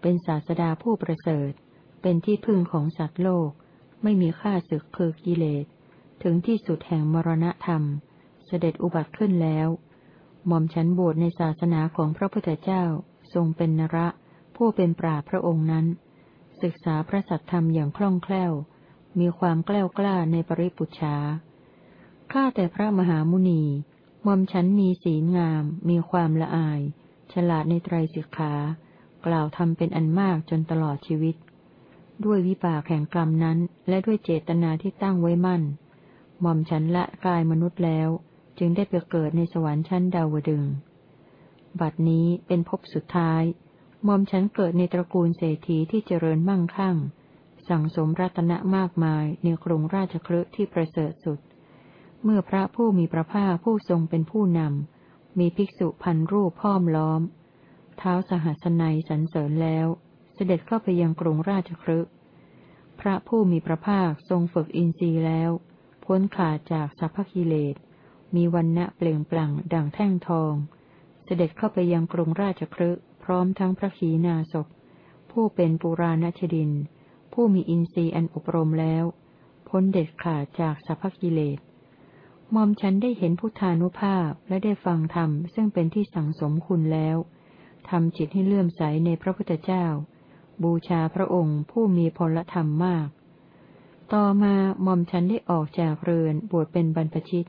Speaker 1: เป็นศาสดาผู้ประเสริฐ เป็นที่พึ่งของสัตว์โลก ไม่มีค่าศึกคือกิเลส ถึงที่สุดแห่งมรณะธรรม เสด็จอุบัติขึ้นแล้ว หม่อมฉันบวชในศาสนาของพระพุทธเจ้า ทรงเป็นนระ ผู้เป็นปราพระองค์นั้น ศึกษาพระสัทธรรมอย่างคล่องแคล่ว มีความกล้ากล้าในปริปุชาข้าแต่พระมหามุนีหม่อมฉันมีศีลงาม มีความละอาย ฉลาดในไตรสิกขา กล่าวทำเป็นอันมากจนตลอดชีวิต ด้วยวิบากแห่งกรรมนั้น และด้วยเจตนาที่ตั้งไว้มั่น หม่อมฉันละกายมนุษย์แล้ว จึงได้ไปเกิดในสวรรค์ชั้นดาวดึง บัดนี้เป็นภพสุดท้ายมอมฉันเกิดในตระกูลเศรษฐีที่เจริญมั่งคั่ง สั่งสมรัตนะมากมายในกรุงราชคฤห์ที่ประเสริฐสุด เมื่อพระผู้มีพระภาคผู้ทรงเป็นผู้นำ มีภิกษุพันรูปพ้อมล้อม เท้าสหัสนัยสรรเสริญแล้ว เสด็จเข้าไปยังกรุงราชคฤห์พระผู้มีพระภาคทรงฝึกอินทรีย์แล้ว พ้นขาดจากสัพพกิเลส มีวันณะเปล่งปลั่งดังแท่งทอง เสด็จเข้าไปยังกรุงราชครึพร้อมทั้งพระขีณาสพ ผู้เป็นปุราณชดิน ผู้มีอินทรีย์อันอบรมแล้ว พ้นเด็ดขาดจากสัพพกิเลสมอมฉันได้เห็นพุทธานุภาพและได้ฟังธรรมซึ่งเป็นที่สั่งสมคุณแล้วทำจิตให้เลื่อมใสในพระพุทธเจ้า บูชาพระองค์ผู้มีพลธรรมมาก ต่อมามอมฉันได้ออกจากเรือนบวชเป็นบรรพชิต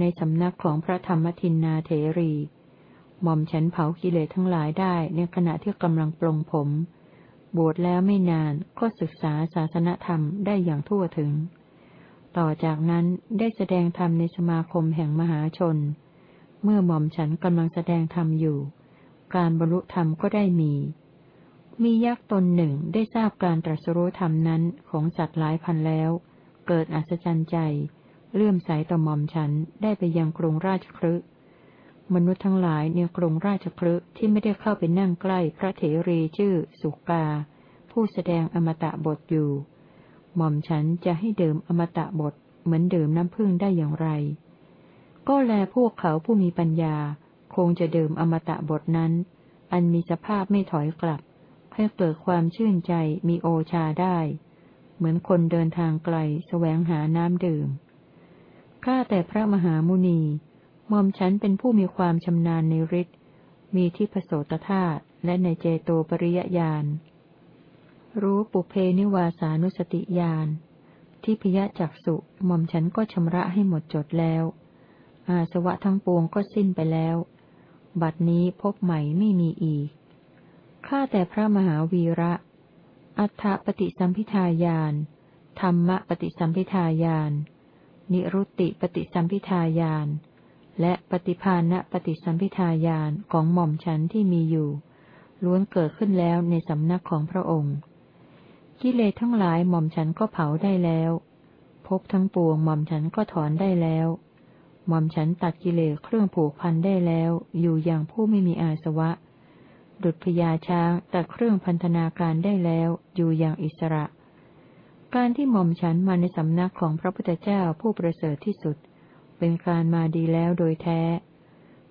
Speaker 1: ในสำนักของพระธรรมทินนาเถรีหม่อมฉันเผากิเลสทั้งหลายได้ในขณะที่กำลังปลงผม บวชแล้วไม่นานก็ศึกษาศาสนธรรมได้อย่างทั่วถึง ต่อจากนั้นได้แสดงธรรมในสมาคมแห่งมหาชน เมื่อหม่อมฉันกำลังแสดงธรรมอยู่ การบรรลุธรรมก็ได้มี มียักษ์ตนหนึ่งได้ทราบการตรัสรู้ธรรมนั้นของสัตว์หลายพันแล้ว เกิดอัศจรรย์ใจ เลื่อมใสต่อหม่อมฉันได้ไปยังกรุงราชครึมนุษย์ทั้งหลายในกรุงราชครึที่ไม่ได้เข้าไปนั่งใกล้พระเถรีชื่อ สุกา ผู้แสดงอมตะบทอยู่ หม่อมฉันจะให้เดิมอมตะบทเหมือนเดิมน้ำพึ่งได้อย่างไร ก็แลพวกเขาผู้มีปัญญา คงจะเดิมอมตะบทนั้น อันมีสภาพไม่ถอยกลับ ให้เกิดความชื่นใจมีโอชาได้ เหมือนคนเดินทางไกลแสวงหาน้ำดื่ม ข้าแต่พระมหามุนีมอมฉันเป็นผู้มีความชำนาญในฤทธิ์ มีที่ผโสตธาตุและในเจโตปริยญาณ รู้ปุเพนิวาสานุสติญาณ ที่พยะจักสุหม่อมฉันก็ชำระให้หมดจดแล้ว อาสวะทั้งปวงก็สิ้นไปแล้ว บัดนี้พบใหม่ไม่มีอีก ข้าแต่พระมหาวีระ อัฏฐปฏิสัมพิทายานธรรมปฏิสัมพิทายาน นิรุตติปฏิสัมพิทายานและปฏิภาณปฏิสัมพิทายานของหม่อมฉันที่มีอยู่ ล้วนเกิดขึ้นแล้วในสำนักของพระองค์ กิเลสทั้งหลายหม่อมฉันก็เผาได้แล้วพบทั้งปวงหม่อมฉันก็ถอนได้แล้วหม่อมฉันตัดกิเลสเครื่องผูกพันได้แล้ว อยู่อย่างผู้ไม่มีอาสวะ ดุจพญาช้างตัดเครื่องพันธนาการได้แล้ว อยู่อย่างอิสระ การที่หม่อมฉันมาในสำนักของพระพุทธเจ้าผู้ประเสริฐที่สุด เป็นการมาดีแล้วโดยแท้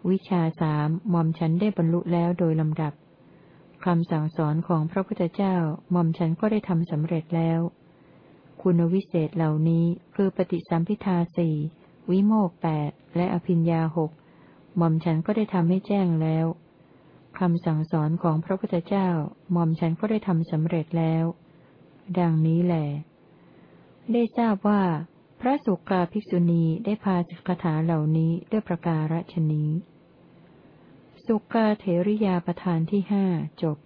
Speaker 1: วิชาสามหม่อมฉันได้บรรลุแล้วโดยลำดับคำสั่งสอนของพระพุทธเจ้าหม่อมฉันก็ได้ทำสำเร็จแล้ว คุณวิเศษเหล่านี้คือปฏิสัมพิทาสี่วิโมกแปดและอภิญญาหกหม่อมฉันก็ได้ทำให้แจ้งแล้วคำสั่งสอนของพระพุทธเจ้าหม่อมฉันก็ได้ทำสำเร็จแล้ว ดังนี้แหละ ได้ทราบว่า พระสุกาภิกษุณีได้พาสิกขาเหล่านี้ด้วยประการฉนี้ สุกาเถริยาประธานที่ห้าจบ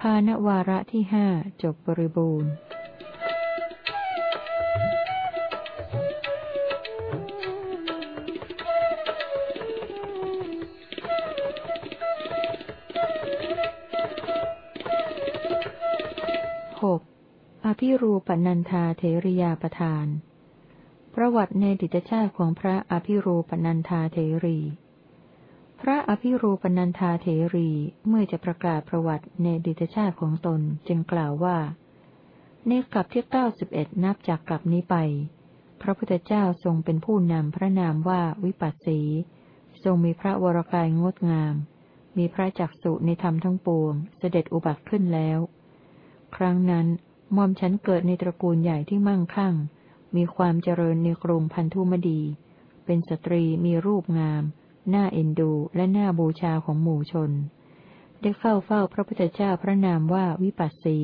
Speaker 1: ภาณวาระที่ห้าจบบริบูรณ์ ภิรูปนันทาเถริยาประธาน ประวัติในดิตชาติของพระอภิรูปนันธาเถรี พระอภิรูปนันธาเถรีเมื่อจะประกาศประวัติในดิตชาติของตนจึงกล่าวว่า ในกลับที่เก้าสิบเอ็ดนับจากกลับนี้ไป พระพุทธเจ้าทรงเป็นผู้นำพระนามว่าวิปัสสี ทรงมีพระวรกายงดงาม มีพระจักสุในธรรมทั้งปวง เสด็จอุบัติขึ้นแล้ว ครั้งนั้น มอมฉันเกิดในตระกูลใหญ่ที่มั่งคั่ง มีความเจริญในกรุงพันธุมดี เป็นสตรีมีรูปงาม น่าเอ็นดูและน่าบูชาของหมู่ชน ได้เข้าเฝ้าพระพุทธเจ้าพระนามว่าวิปัสสี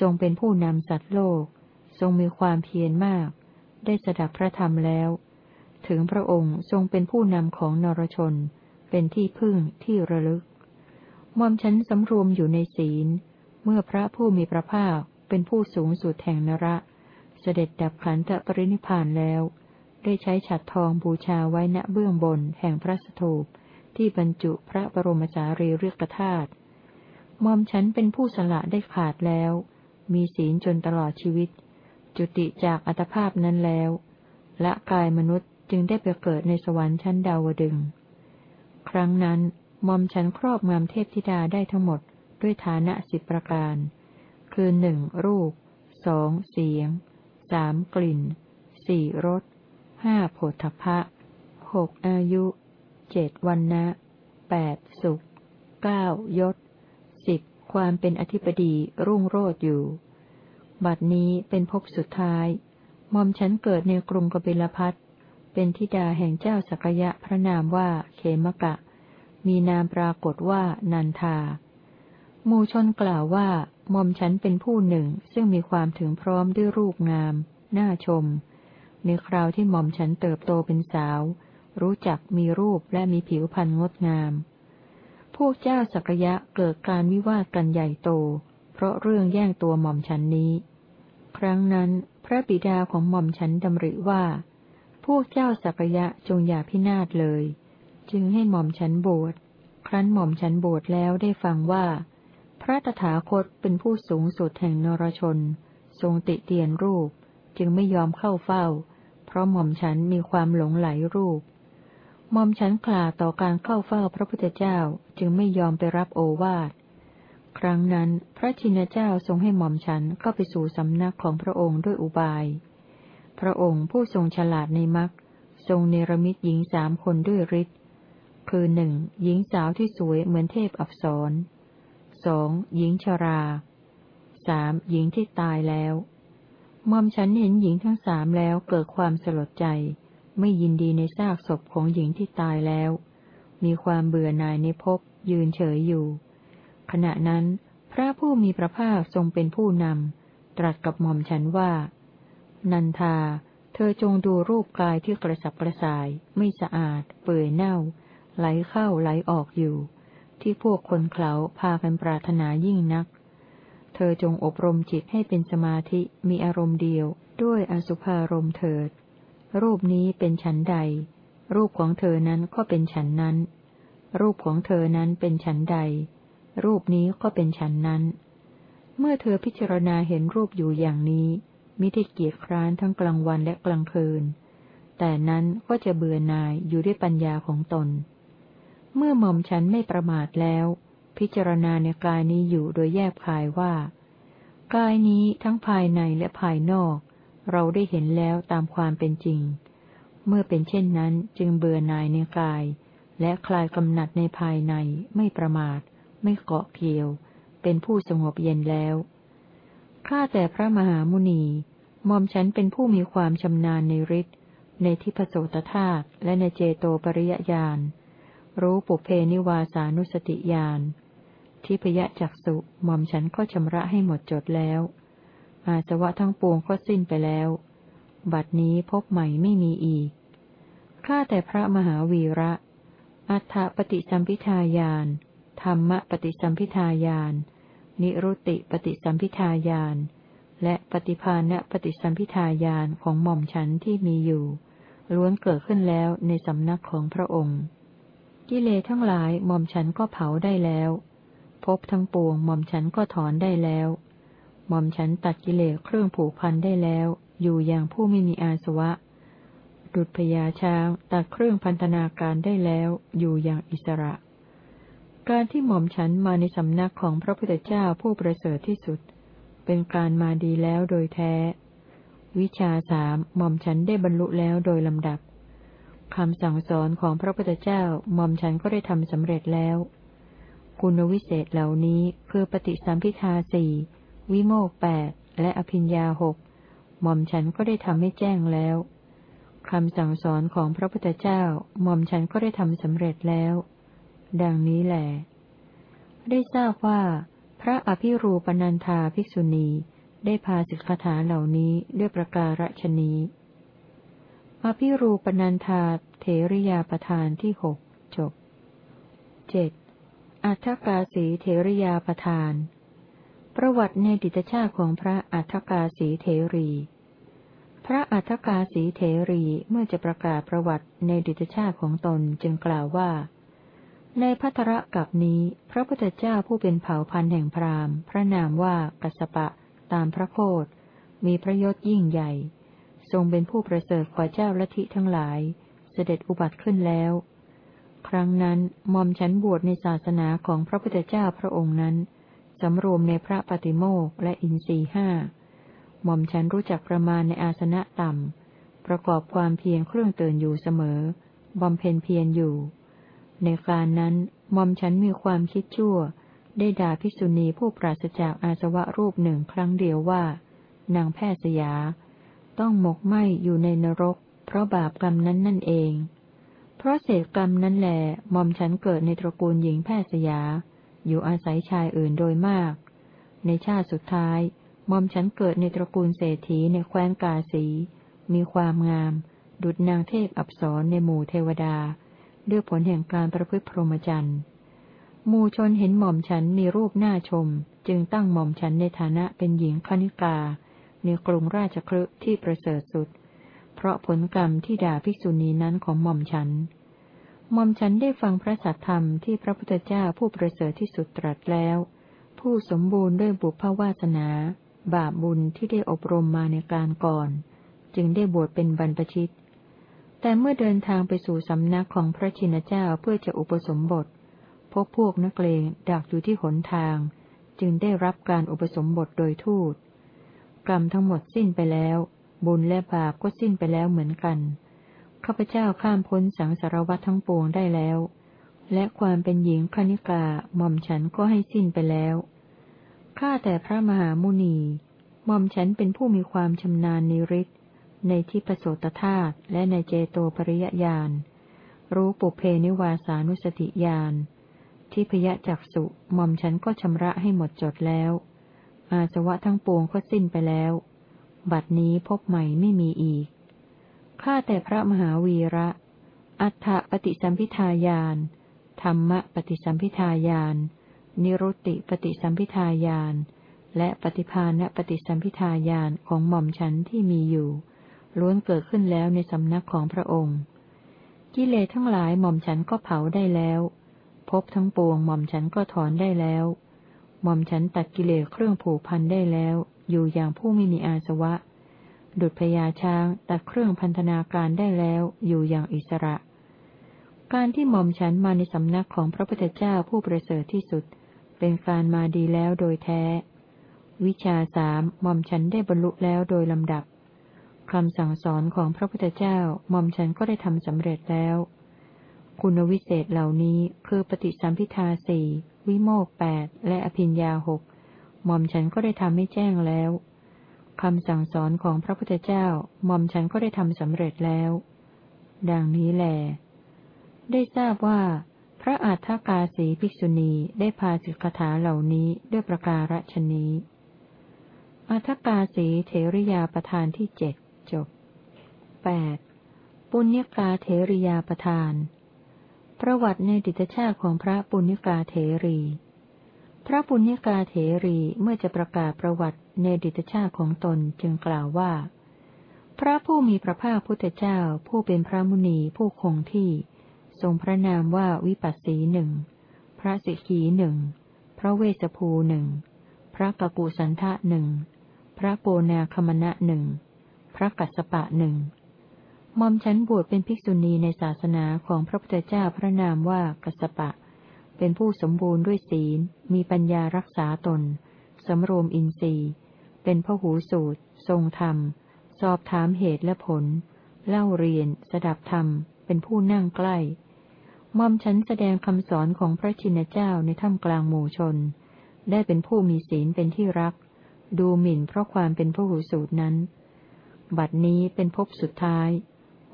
Speaker 1: ทรงเป็นผู้นำสัตว์โลก ทรงมีความเพียรมาก ได้สดับพระธรรมแล้ว ถึงพระองค์ทรงเป็นผู้นำของนรชน เป็นที่พึ่งที่ระลึกมอมฉันสำรวมอยู่ในศีล เมื่อพระผู้มีพระภาค เป็นผู้สูงสุดแห่งนระ เสด็จดับขันธปรินิพานแล้ว ได้ใช้ฉัดทองบูชาไว้ณเบื้องบนแห่งพระสถูป ที่บรรจุพระบรมสารีริกธาตุมอมฉันเป็นผู้สละได้ขาดแล้ว มีศีลจนตลอดชีวิต จุติจากอัตภาพนั้นแล้วละกายมนุษย์จึงได้ไปเกิดในสวรรค์ชั้นดาวดึง ครั้งนั้นมอมฉันครอบงำเทพธิดาได้ทั้งหมดด้วยฐานะสิบประการ คือหนึ่งรูปสองเสียงสามกลิ่นสี่รสห้าโผฏฐะหกอายุเจ็ดวันนะแปดสุขเก้ายศสิบความเป็นอธิปดีรุ่งโรจน์อยู่ บัดนี้เป็นภพสุดท้ายมอมฉันเกิดในกรุงกบิลพัทเป็นธิดาแห่งเจ้าสักยะพระนามว่าเขมกะ มีนามปรากฏว่านันทา มูชนกล่าวว่า หม่อมฉันเป็นผู้หนึ่งซึ่งมีความถึงพร้อมด้วยรูปงาม น่าชม ในคราวที่หม่อมฉันเติบโตเป็นสาว รู้จักมีรูปและมีผิวพรรณงดงาม พวกเจ้าสักยะเกิดการวิวาทกันใหญ่โต เพราะเรื่องแย่งตัวหม่อมฉันนี้ ครั้งนั้นพระบิดาของหม่อมฉันดำริว่า พวกเจ้าสักยะจงอย่าพินาศเลย จึงให้หม่อมฉันบวช ครั้นหม่อมฉันบวชแล้วได้ฟังว่า พระตถาคตเป็นผู้สูงสุดแห่งนรชน ทรงติเตียนรูป จึงไม่ยอมเข้าเฝ้า เพราะหม่อมฉันมีความหลงไหลรูปหม่อมฉันกล่าวต่อการเข้าเฝ้าพระพุทธเจ้าจึงไม่ยอมไปรับโอวาท ครั้งนั้นพระชินเจ้าทรงให้หม่อมฉันเข้าไปสู่สำนักของพระองค์ด้วยอุบาย พระองค์ผู้ทรงฉลาดในมักทรงเนรมิตหญิงสามคนด้วยฤทธิ์ คือหนึ่งหญิงสาวที่สวยเหมือนเทพอับสร สองหญิงชราสามหญิงที่ตายแล้วมอมฉันเห็นหญิงทั้งสามแล้วเกิดความสลดใจ ไม่ยินดีในซากศพของหญิงที่ตายแล้ว มีความเบื่อหน่ายในภพยืนเฉยอยู่ ขณะนั้น พระผู้มีพระภาคทรงเป็นผู้นำ ตรัสกับหม่อมฉันว่า นันทา เธอจงดูรูปกายที่กระสับกระส่าย ไม่สะอาด เปื่อยเน่า ไหลเข้าไหลออกอยู่ ที่พวกคนเขาพากันปรารถนายิ่งนัก เธอจงอบรมจิตให้เป็นสมาธิมีอารมณ์เดียว ด้วยอสุภารมเถิด รูปนี้เป็นฉันใด รูปของเธอนั้นก็เป็นฉันนั้น รูปของเธอนั้นเป็นฉันใด รูปนี้ก็เป็นฉันนั้น เมื่อเธอพิจารณาเห็นรูปอยู่อย่างนี้มิได้เกียจคร้านทั้งกลางวันและกลางคืน แต่นั้นก็จะเบื่อหน่ายอยู่ด้วยปัญญาของตน เมื่อหม่อมฉันไม่ประมาทแล้ว พิจารณาในกายนี้อยู่โดยแยบคายว่า กายนี้ทั้งภายในและภายนอก เราได้เห็นแล้วตามความเป็นจริง เมื่อเป็นเช่นนั้นจึงเบื่อหน่ายในกาย และคลายกำหนัดในภายใน ไม่ประมาท ไม่เกาะเกี่ยว เป็นผู้สงบเย็นแล้วข้าแต่พระมหามุนีมอมฉันเป็นผู้มีความชำนาญในฤทธิ์ในทิพโสตธาตุและในเจโตปริยญาณ รู้ปุเพนิวาสานุสติญาณทิพยจักสุหม่อมฉันก็ชำระให้หมดจดแล้ว อาสวะทั้งปวงก็สิ้นไปแล้ว บัดนี้พบใหม่ไม่มีอีก ข้าแต่พระมหาวีระ อัฏฐปฏิสัมพิทายานธรรมปฏิสัมพิทายานนิรุติปฏิสัมพิทายานและปฏิภาณปฏิสัมพิทายานของหม่อมฉันที่มีอยู่ ล้วนเกิดขึ้นแล้วในสำนักของพระองค์ กิเลสทั้งหลายหม่อมฉันก็เผาได้แล้วพบทั้งปวงหม่อมฉันก็ถอนได้แล้วหม่อมฉันตัดกิเลสเครื่องผูกพันได้แล้ว อยู่อย่างผู้ไม่มีอาสวะ ดุจพยาช้างตัดเครื่องพันธนาการได้แล้ว อยู่อย่างอิสระ การที่หม่อมฉันมาในสำนักของพระพุทธเจ้าผู้ประเสริฐที่สุด เป็นการมาดีแล้วโดยแท้ วิชาสามหม่อมฉันได้บรรลุแล้วโดยลำดับ คำสั่งสอนของพระพุทธเจ้าหม่อมฉันก็ได้ทำสำเร็จแล้ว คุณวิเศษเหล่านี้คือปฏิสัมพิทาสี่วิโมกแปดและอภิญญาหกหม่อมฉันก็ได้ทำให้แจ้งแล้วคำสั่งสอนของพระพุทธเจ้าหม่อมฉันก็ได้ทำสำเร็จแล้ว ดังนี้แหละได้ทราบว่า พระอภิรูปนันธาภิกษุณีได้พาสิกขาเหล่านี้ด้วยประการฉนี้ อภิรูปนันธาเถริยาประธานที่หกจบเจ็ดอัฏฐกาสีเถริยาประธาน ประวัติในดิตชาติของพระอัฏฐกาสีเถรี พระอัฏฐกาสีเถรีเมื่อจะประกาศประวัติในดิตชาติของตนจึงกล่าวว่า ในพัทระกับนี้ พระพุทธเจ้าผู้เป็นเผ่าพันธุ์แห่งพราหมณ์ พระนามว่ากัสปะตามพระโคดมีพระยศยิ่งใหญ่ ทรงเป็นผู้ประเสริฐกว่าเจ้าลัทธิทั้งหลาย เสด็จอุบัติขึ้นแล้ว ครั้งนั้นมอมฉันบวชในศาสนาของพระพุทธเจ้าพระองค์นั้น สำรวมในพระปฏิโมกและอินทรีห้าหม่อมฉันรู้จักประมาณในอาสนะต่ำ ประกอบความเพียรเครื่องเตือนอยู่เสมอบำเพ็ญเพียรอยู่ ในการนั้นมอมฉันมีความคิดชั่ว ได้ด่าภิกษุณีผู้ปราศจากอาสวะรูปหนึ่งครั้งเดียวว่า นางแพทย์สยา ต้องหมกไหมอยู่ในนรก เพราะบาปกรรมนั้นนั่นเอง เพราะเศษกรรมนั้นแหลหม่อมฉันเกิดในตระกูลหญิงแพทย์สยา อยู่อาศัยชายอื่นโดยมาก ในชาติสุดท้ายหม่อมฉันเกิดในตระกูลเศรษฐีในแคว้นกาสี มีความงาม ดุจนางเทพอับสรในหมู่เทวดา ด้วยผลแห่งการประพฤติพรหมจรรย์หมู่ชนเห็นหม่อมฉันมีรูปหน้าชม จึงตั้งหม่อมฉันในฐานะเป็นหญิงคณิกา ในกรุงราชครืที่ประเสริฐสุด เพราะผลกรรมที่ด่าภิกษุณีนั้นของหม่อมฉันหม่อมฉันได้ฟังพระสัทธรรมที่พระพุทธเจ้าผู้ประเสริฐที่สุดตรัสแล้ว ผู้สมบูรณ์ด้วยบุพวาสนา บาปบุญที่ได้อบรมมาในการก่อน จึงได้บวชเป็นบรรพชิต แต่เมื่อเดินทางไปสู่สำนักของพระชินเจ้าเพื่อจะอุปสมบท พบพวกนักเลงดักอยู่ที่หนทาง จึงได้รับการอุปสมบทโดยทูต กรรมทั้งหมดสิ้นไปแล้ว บุญและบาปก็สิ้นไปแล้วเหมือนกันข้าพเจ้าข้ามพ้นสังสารวัฏทั้งปวงได้แล้ว และความเป็นหญิงคณิกาหม่อมฉันก็ให้สิ้นไปแล้วข้าแต่พระมหามุนีหม่อมฉันเป็นผู้มีความชำนาญในฤทธิ์ในทิพโสตธาตุและในเจโตปริยญาณรู้ปุเพนิวาสานุสติญาณทิพยจักสุหม่อมฉันก็ชำระให้หมดจดแล้ว อาสวะทั้งปวงก็สิ้นไปแล้ว บัดนี้พบใหม่ไม่มีอีก ข้าแต่พระมหาวีระ อัฏฐปฏิสัมพิทายานธรรมปฏิสัมพิทายานนิรุตติปฏิสัมพิทายานและปฏิภาณปฏิสัมพิทายานของหม่อมฉันที่มีอยู่ ล้วนเกิดขึ้นแล้วในสำนักของพระองค์ กิเลสทั้งหลายหม่อมฉันก็เผาได้แล้ว พบทั้งปวงหม่อมฉันก็ถอนได้แล้ว หม่อมฉันตัดกิเลสเครื่องผูกพันได้แล้ว อยู่อย่างผู้ไม่มีอาสวะ ดุจพญาช้างตัดเครื่องพันธนาการได้แล้ว อยู่อย่างอิสระ การที่หม่อมฉันมาในสำนักของพระพุทธเจ้าผู้ประเสริฐที่สุด เป็นการมาดีแล้วโดยแท้ วิชาสามหม่อมฉันได้บรรลุแล้วโดยลำดับคำสั่งสอนของพระพุทธเจ้าหม่อมฉันก็ได้ทำสำเร็จแล้ว คุณวิเศษเหล่านี้คือปฏิสัมพิทาสี่ วิโมกแปดและอภิญญาหกหม่อมฉันก็ได้ทำให้แจ้งแล้วคำสั่งสอนของพระพุทธเจ้าหม่อมฉันก็ได้ทำสำเร็จแล้ว ดังนี้แหลได้ทราบว่า พระอาทากาสีภิกษุณีได้พาสิกขาเหล่านี้ด้วยประการฉนี้อาทกาสีเทริยาประธานที่เจ็ดจบแปดปุญญกาเทริยาประธาน ประวัติในดิตชาติของพระปุญญกาเถรี พระปุญญกาเถรีเมื่อจะประกาศประวัติในดิตชาติของตนจึงกล่าวว่า พระผู้มีพระภาคพุทธเจ้าผู้เป็นพระมุนีผู้คงที่ ทรงพระนามว่าวิปัสสีหนึ่ง พระสิกีหนึ่ง พระเวสภูหนึ่ง พระกกุสันทะหนึ่ง พระโกนาคมณะหนึ่ง พระกัสสปะหนึ่ง มอมฉันบวชเป็นภิกษุณีในศาสนาของพระพุทธเจ้าพระนามว่ากัสปะ เป็นผู้สมบูรณ์ด้วยศีล มีปัญญารักษาตน สำรวมอินทรีย์ เป็นพหูสูตร ทรงธรรม สอบถามเหตุและผล เล่าเรียน สดับธรรม เป็นผู้นั่งใกล้มอมฉันแสดงคำสอนของพระชินเจ้าในถ้ำกลางหมู่ชน ได้เป็นผู้มีศีลเป็นที่รัก ดูหมิ่นเพราะความเป็นพหูสูตรนั้น บัดนี้เป็นภพสุดท้าย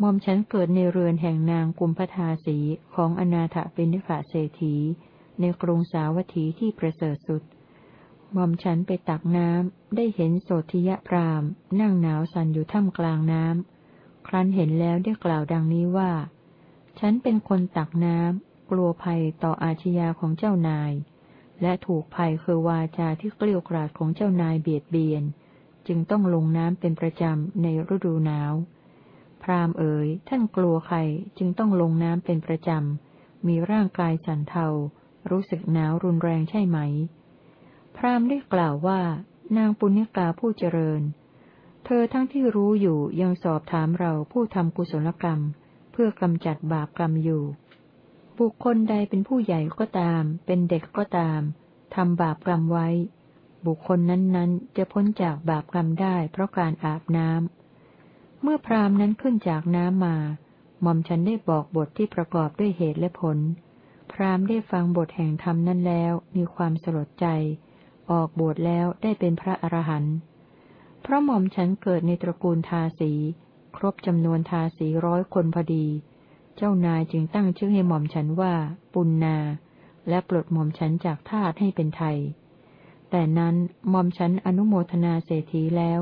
Speaker 1: มอมฉันเกิดในเรือนแห่งนางกุมพทาสีของอนาถเป็นนิกะเศรษฐี ในกรุงสาวัตถีที่ประเสริฐสุดมอมฉันไปตักน้ำได้เห็นโสธิยะพรามนั่งหนาวสันอยู่ท่ามกลางน้ำครั้นเห็นแล้วได้กล่าวดังนี้ว่า ฉันเป็นคนตักน้ำกลัวภัยต่ออาชญาของเจ้านาย และถูกภัยคือวาจาที่เกลียวกราดของเจ้านายเบียดเบียน จึงต้องลงน้ำเป็นประจำในฤดูหนาว พราหมเอ๋ยท่านกลัวใครจึงต้องลงน้ำเป็นประจำ มีร่างกายสันเทา รู้สึกหนาวรุนแรงใช่ไหม พราหมได้กล่าวว่า นางปุญญกาผู้เจริญ เธอทั้งที่รู้อยู่ยังสอบถามเราผู้ทำกุศลกรรม เพื่อกำจัดบาปกรรมอยู่ บุคคลใดเป็นผู้ใหญ่ก็ตาม เป็นเด็กก็ตามทำบาปกรรมไว้ บุคคลนั้นๆ จะพ้นจากบาปกรรมได้เพราะการอาบน้ำ เมื่อพรามนั้นขึ้นจากน้ำมาหม่อมฉันได้บอกบทที่ประกอบด้วยเหตุและผล พรามได้ฟังบทแห่งธรรมนั้นแล้ว มีความสลดใจ ออกบวชแล้วได้เป็นพระอรหันต์เพราะหม่อมฉันเกิดในตระกูลทาสี ครบจำนวนทาสีร้อยคนพอดี เจ้านายจึงตั้งชื่อให้หม่อมฉันว่า ปุณนา และปลดหม่อมฉันจากทาสให้เป็นไทย แต่นั้นหม่อมฉันอนุโมทนาเศรษฐีแล้ว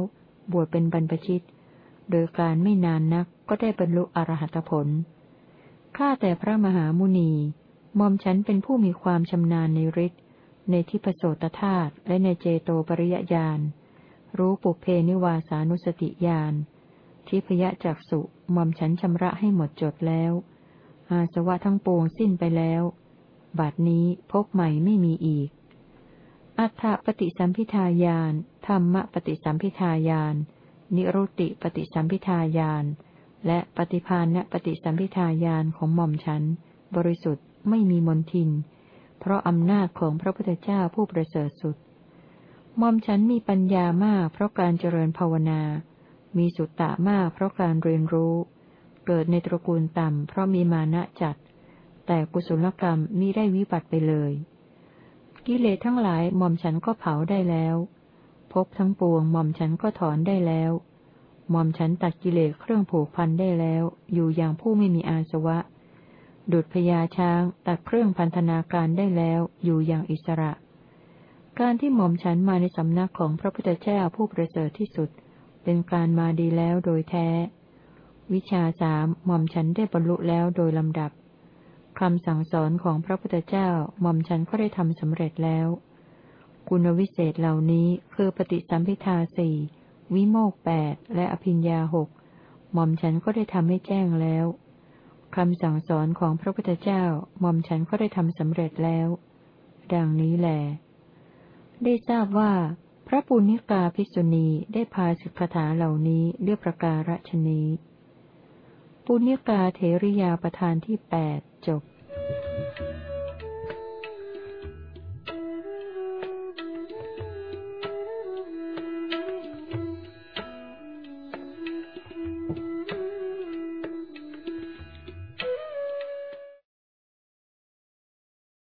Speaker 1: บวชเป็นบรรพชิต โดยการไม่นานนักก็ได้บรรลุอรหัตผล ข้าแต่พระมหามุนีมอมฉันเป็นผู้มีความชำนาญในฤทธิ์ในทิพโสตธาตุและในเจโตปริยญาณ รู้ปุเพนิวาสานุสติญาณ ทิพยจักสุมอมฉันชำระให้หมดจดแล้ว อาสวะทั้งปวงสิ้นไปแล้ว บัดนี้พบใหม่ไม่มีอีก อัฏฐปฏิสัมพิทายานธรรมปฏิสัมพิทายานนิ นิรุติปฏิสัมพิทายานและปฏิพานณปฏิสัมพิทายานของหม่อมฉัน บริสุทธิ์ไม่มีมนทิน เพราะอำนาจของพระพุทธเจ้าผู้ประเสริฐสุดหม่อมฉันมีปัญญามากเพราะการเจริญภาวนา มีสุตตะมากเพราะการเรียนรู้ เกิดในตระกูลต่ำเพราะมีมานะจัด แต่กุศลกรรมมิได้วิบัติไปเลย กิเลสทั้งหลายหม่อมฉันก็เผาได้แล้ว พบทั้งปวงหม่อมฉันก็ถอนได้แล้วหม่อมฉันตัดกิเลสเครื่องผูกพันได้แล้ว อยู่อย่างผู้ไม่มีอาสวะ ดุดพญาช้างตัดเครื่องพันธนาการได้แล้ว อยู่อย่างอิสระ การที่หม่อมฉันมาในสำนักของพระพุทธเจ้าผู้ประเสริฐที่สุด เป็นการมาดีแล้วโดยแท้ วิชาสามหม่อมฉันได้บรรลุแล้วโดยลำดับคำสั่งสอนของพระพุทธเจ้าหม่อมฉันก็ได้ทำสำเร็จแล้ว คุณวิเศษเหล่านี้คือปฏิสัมพิทาสี่วิโมกแปดและอภิญญาหกหม่อมฉันก็ได้ทำให้แจ้งแล้วคำสั่งสอนของพระพุทธเจ้าหม่อมฉันก็ได้ทำสำเร็จแล้ว ดังนี้แหลได้ทราบว่า พระปุณณกาภิกษุณีได้พาสิกขาเหล่านี้เรียบประการฉนี้ปุณณกาเถริยาประธานที่แปดจบ Thank you.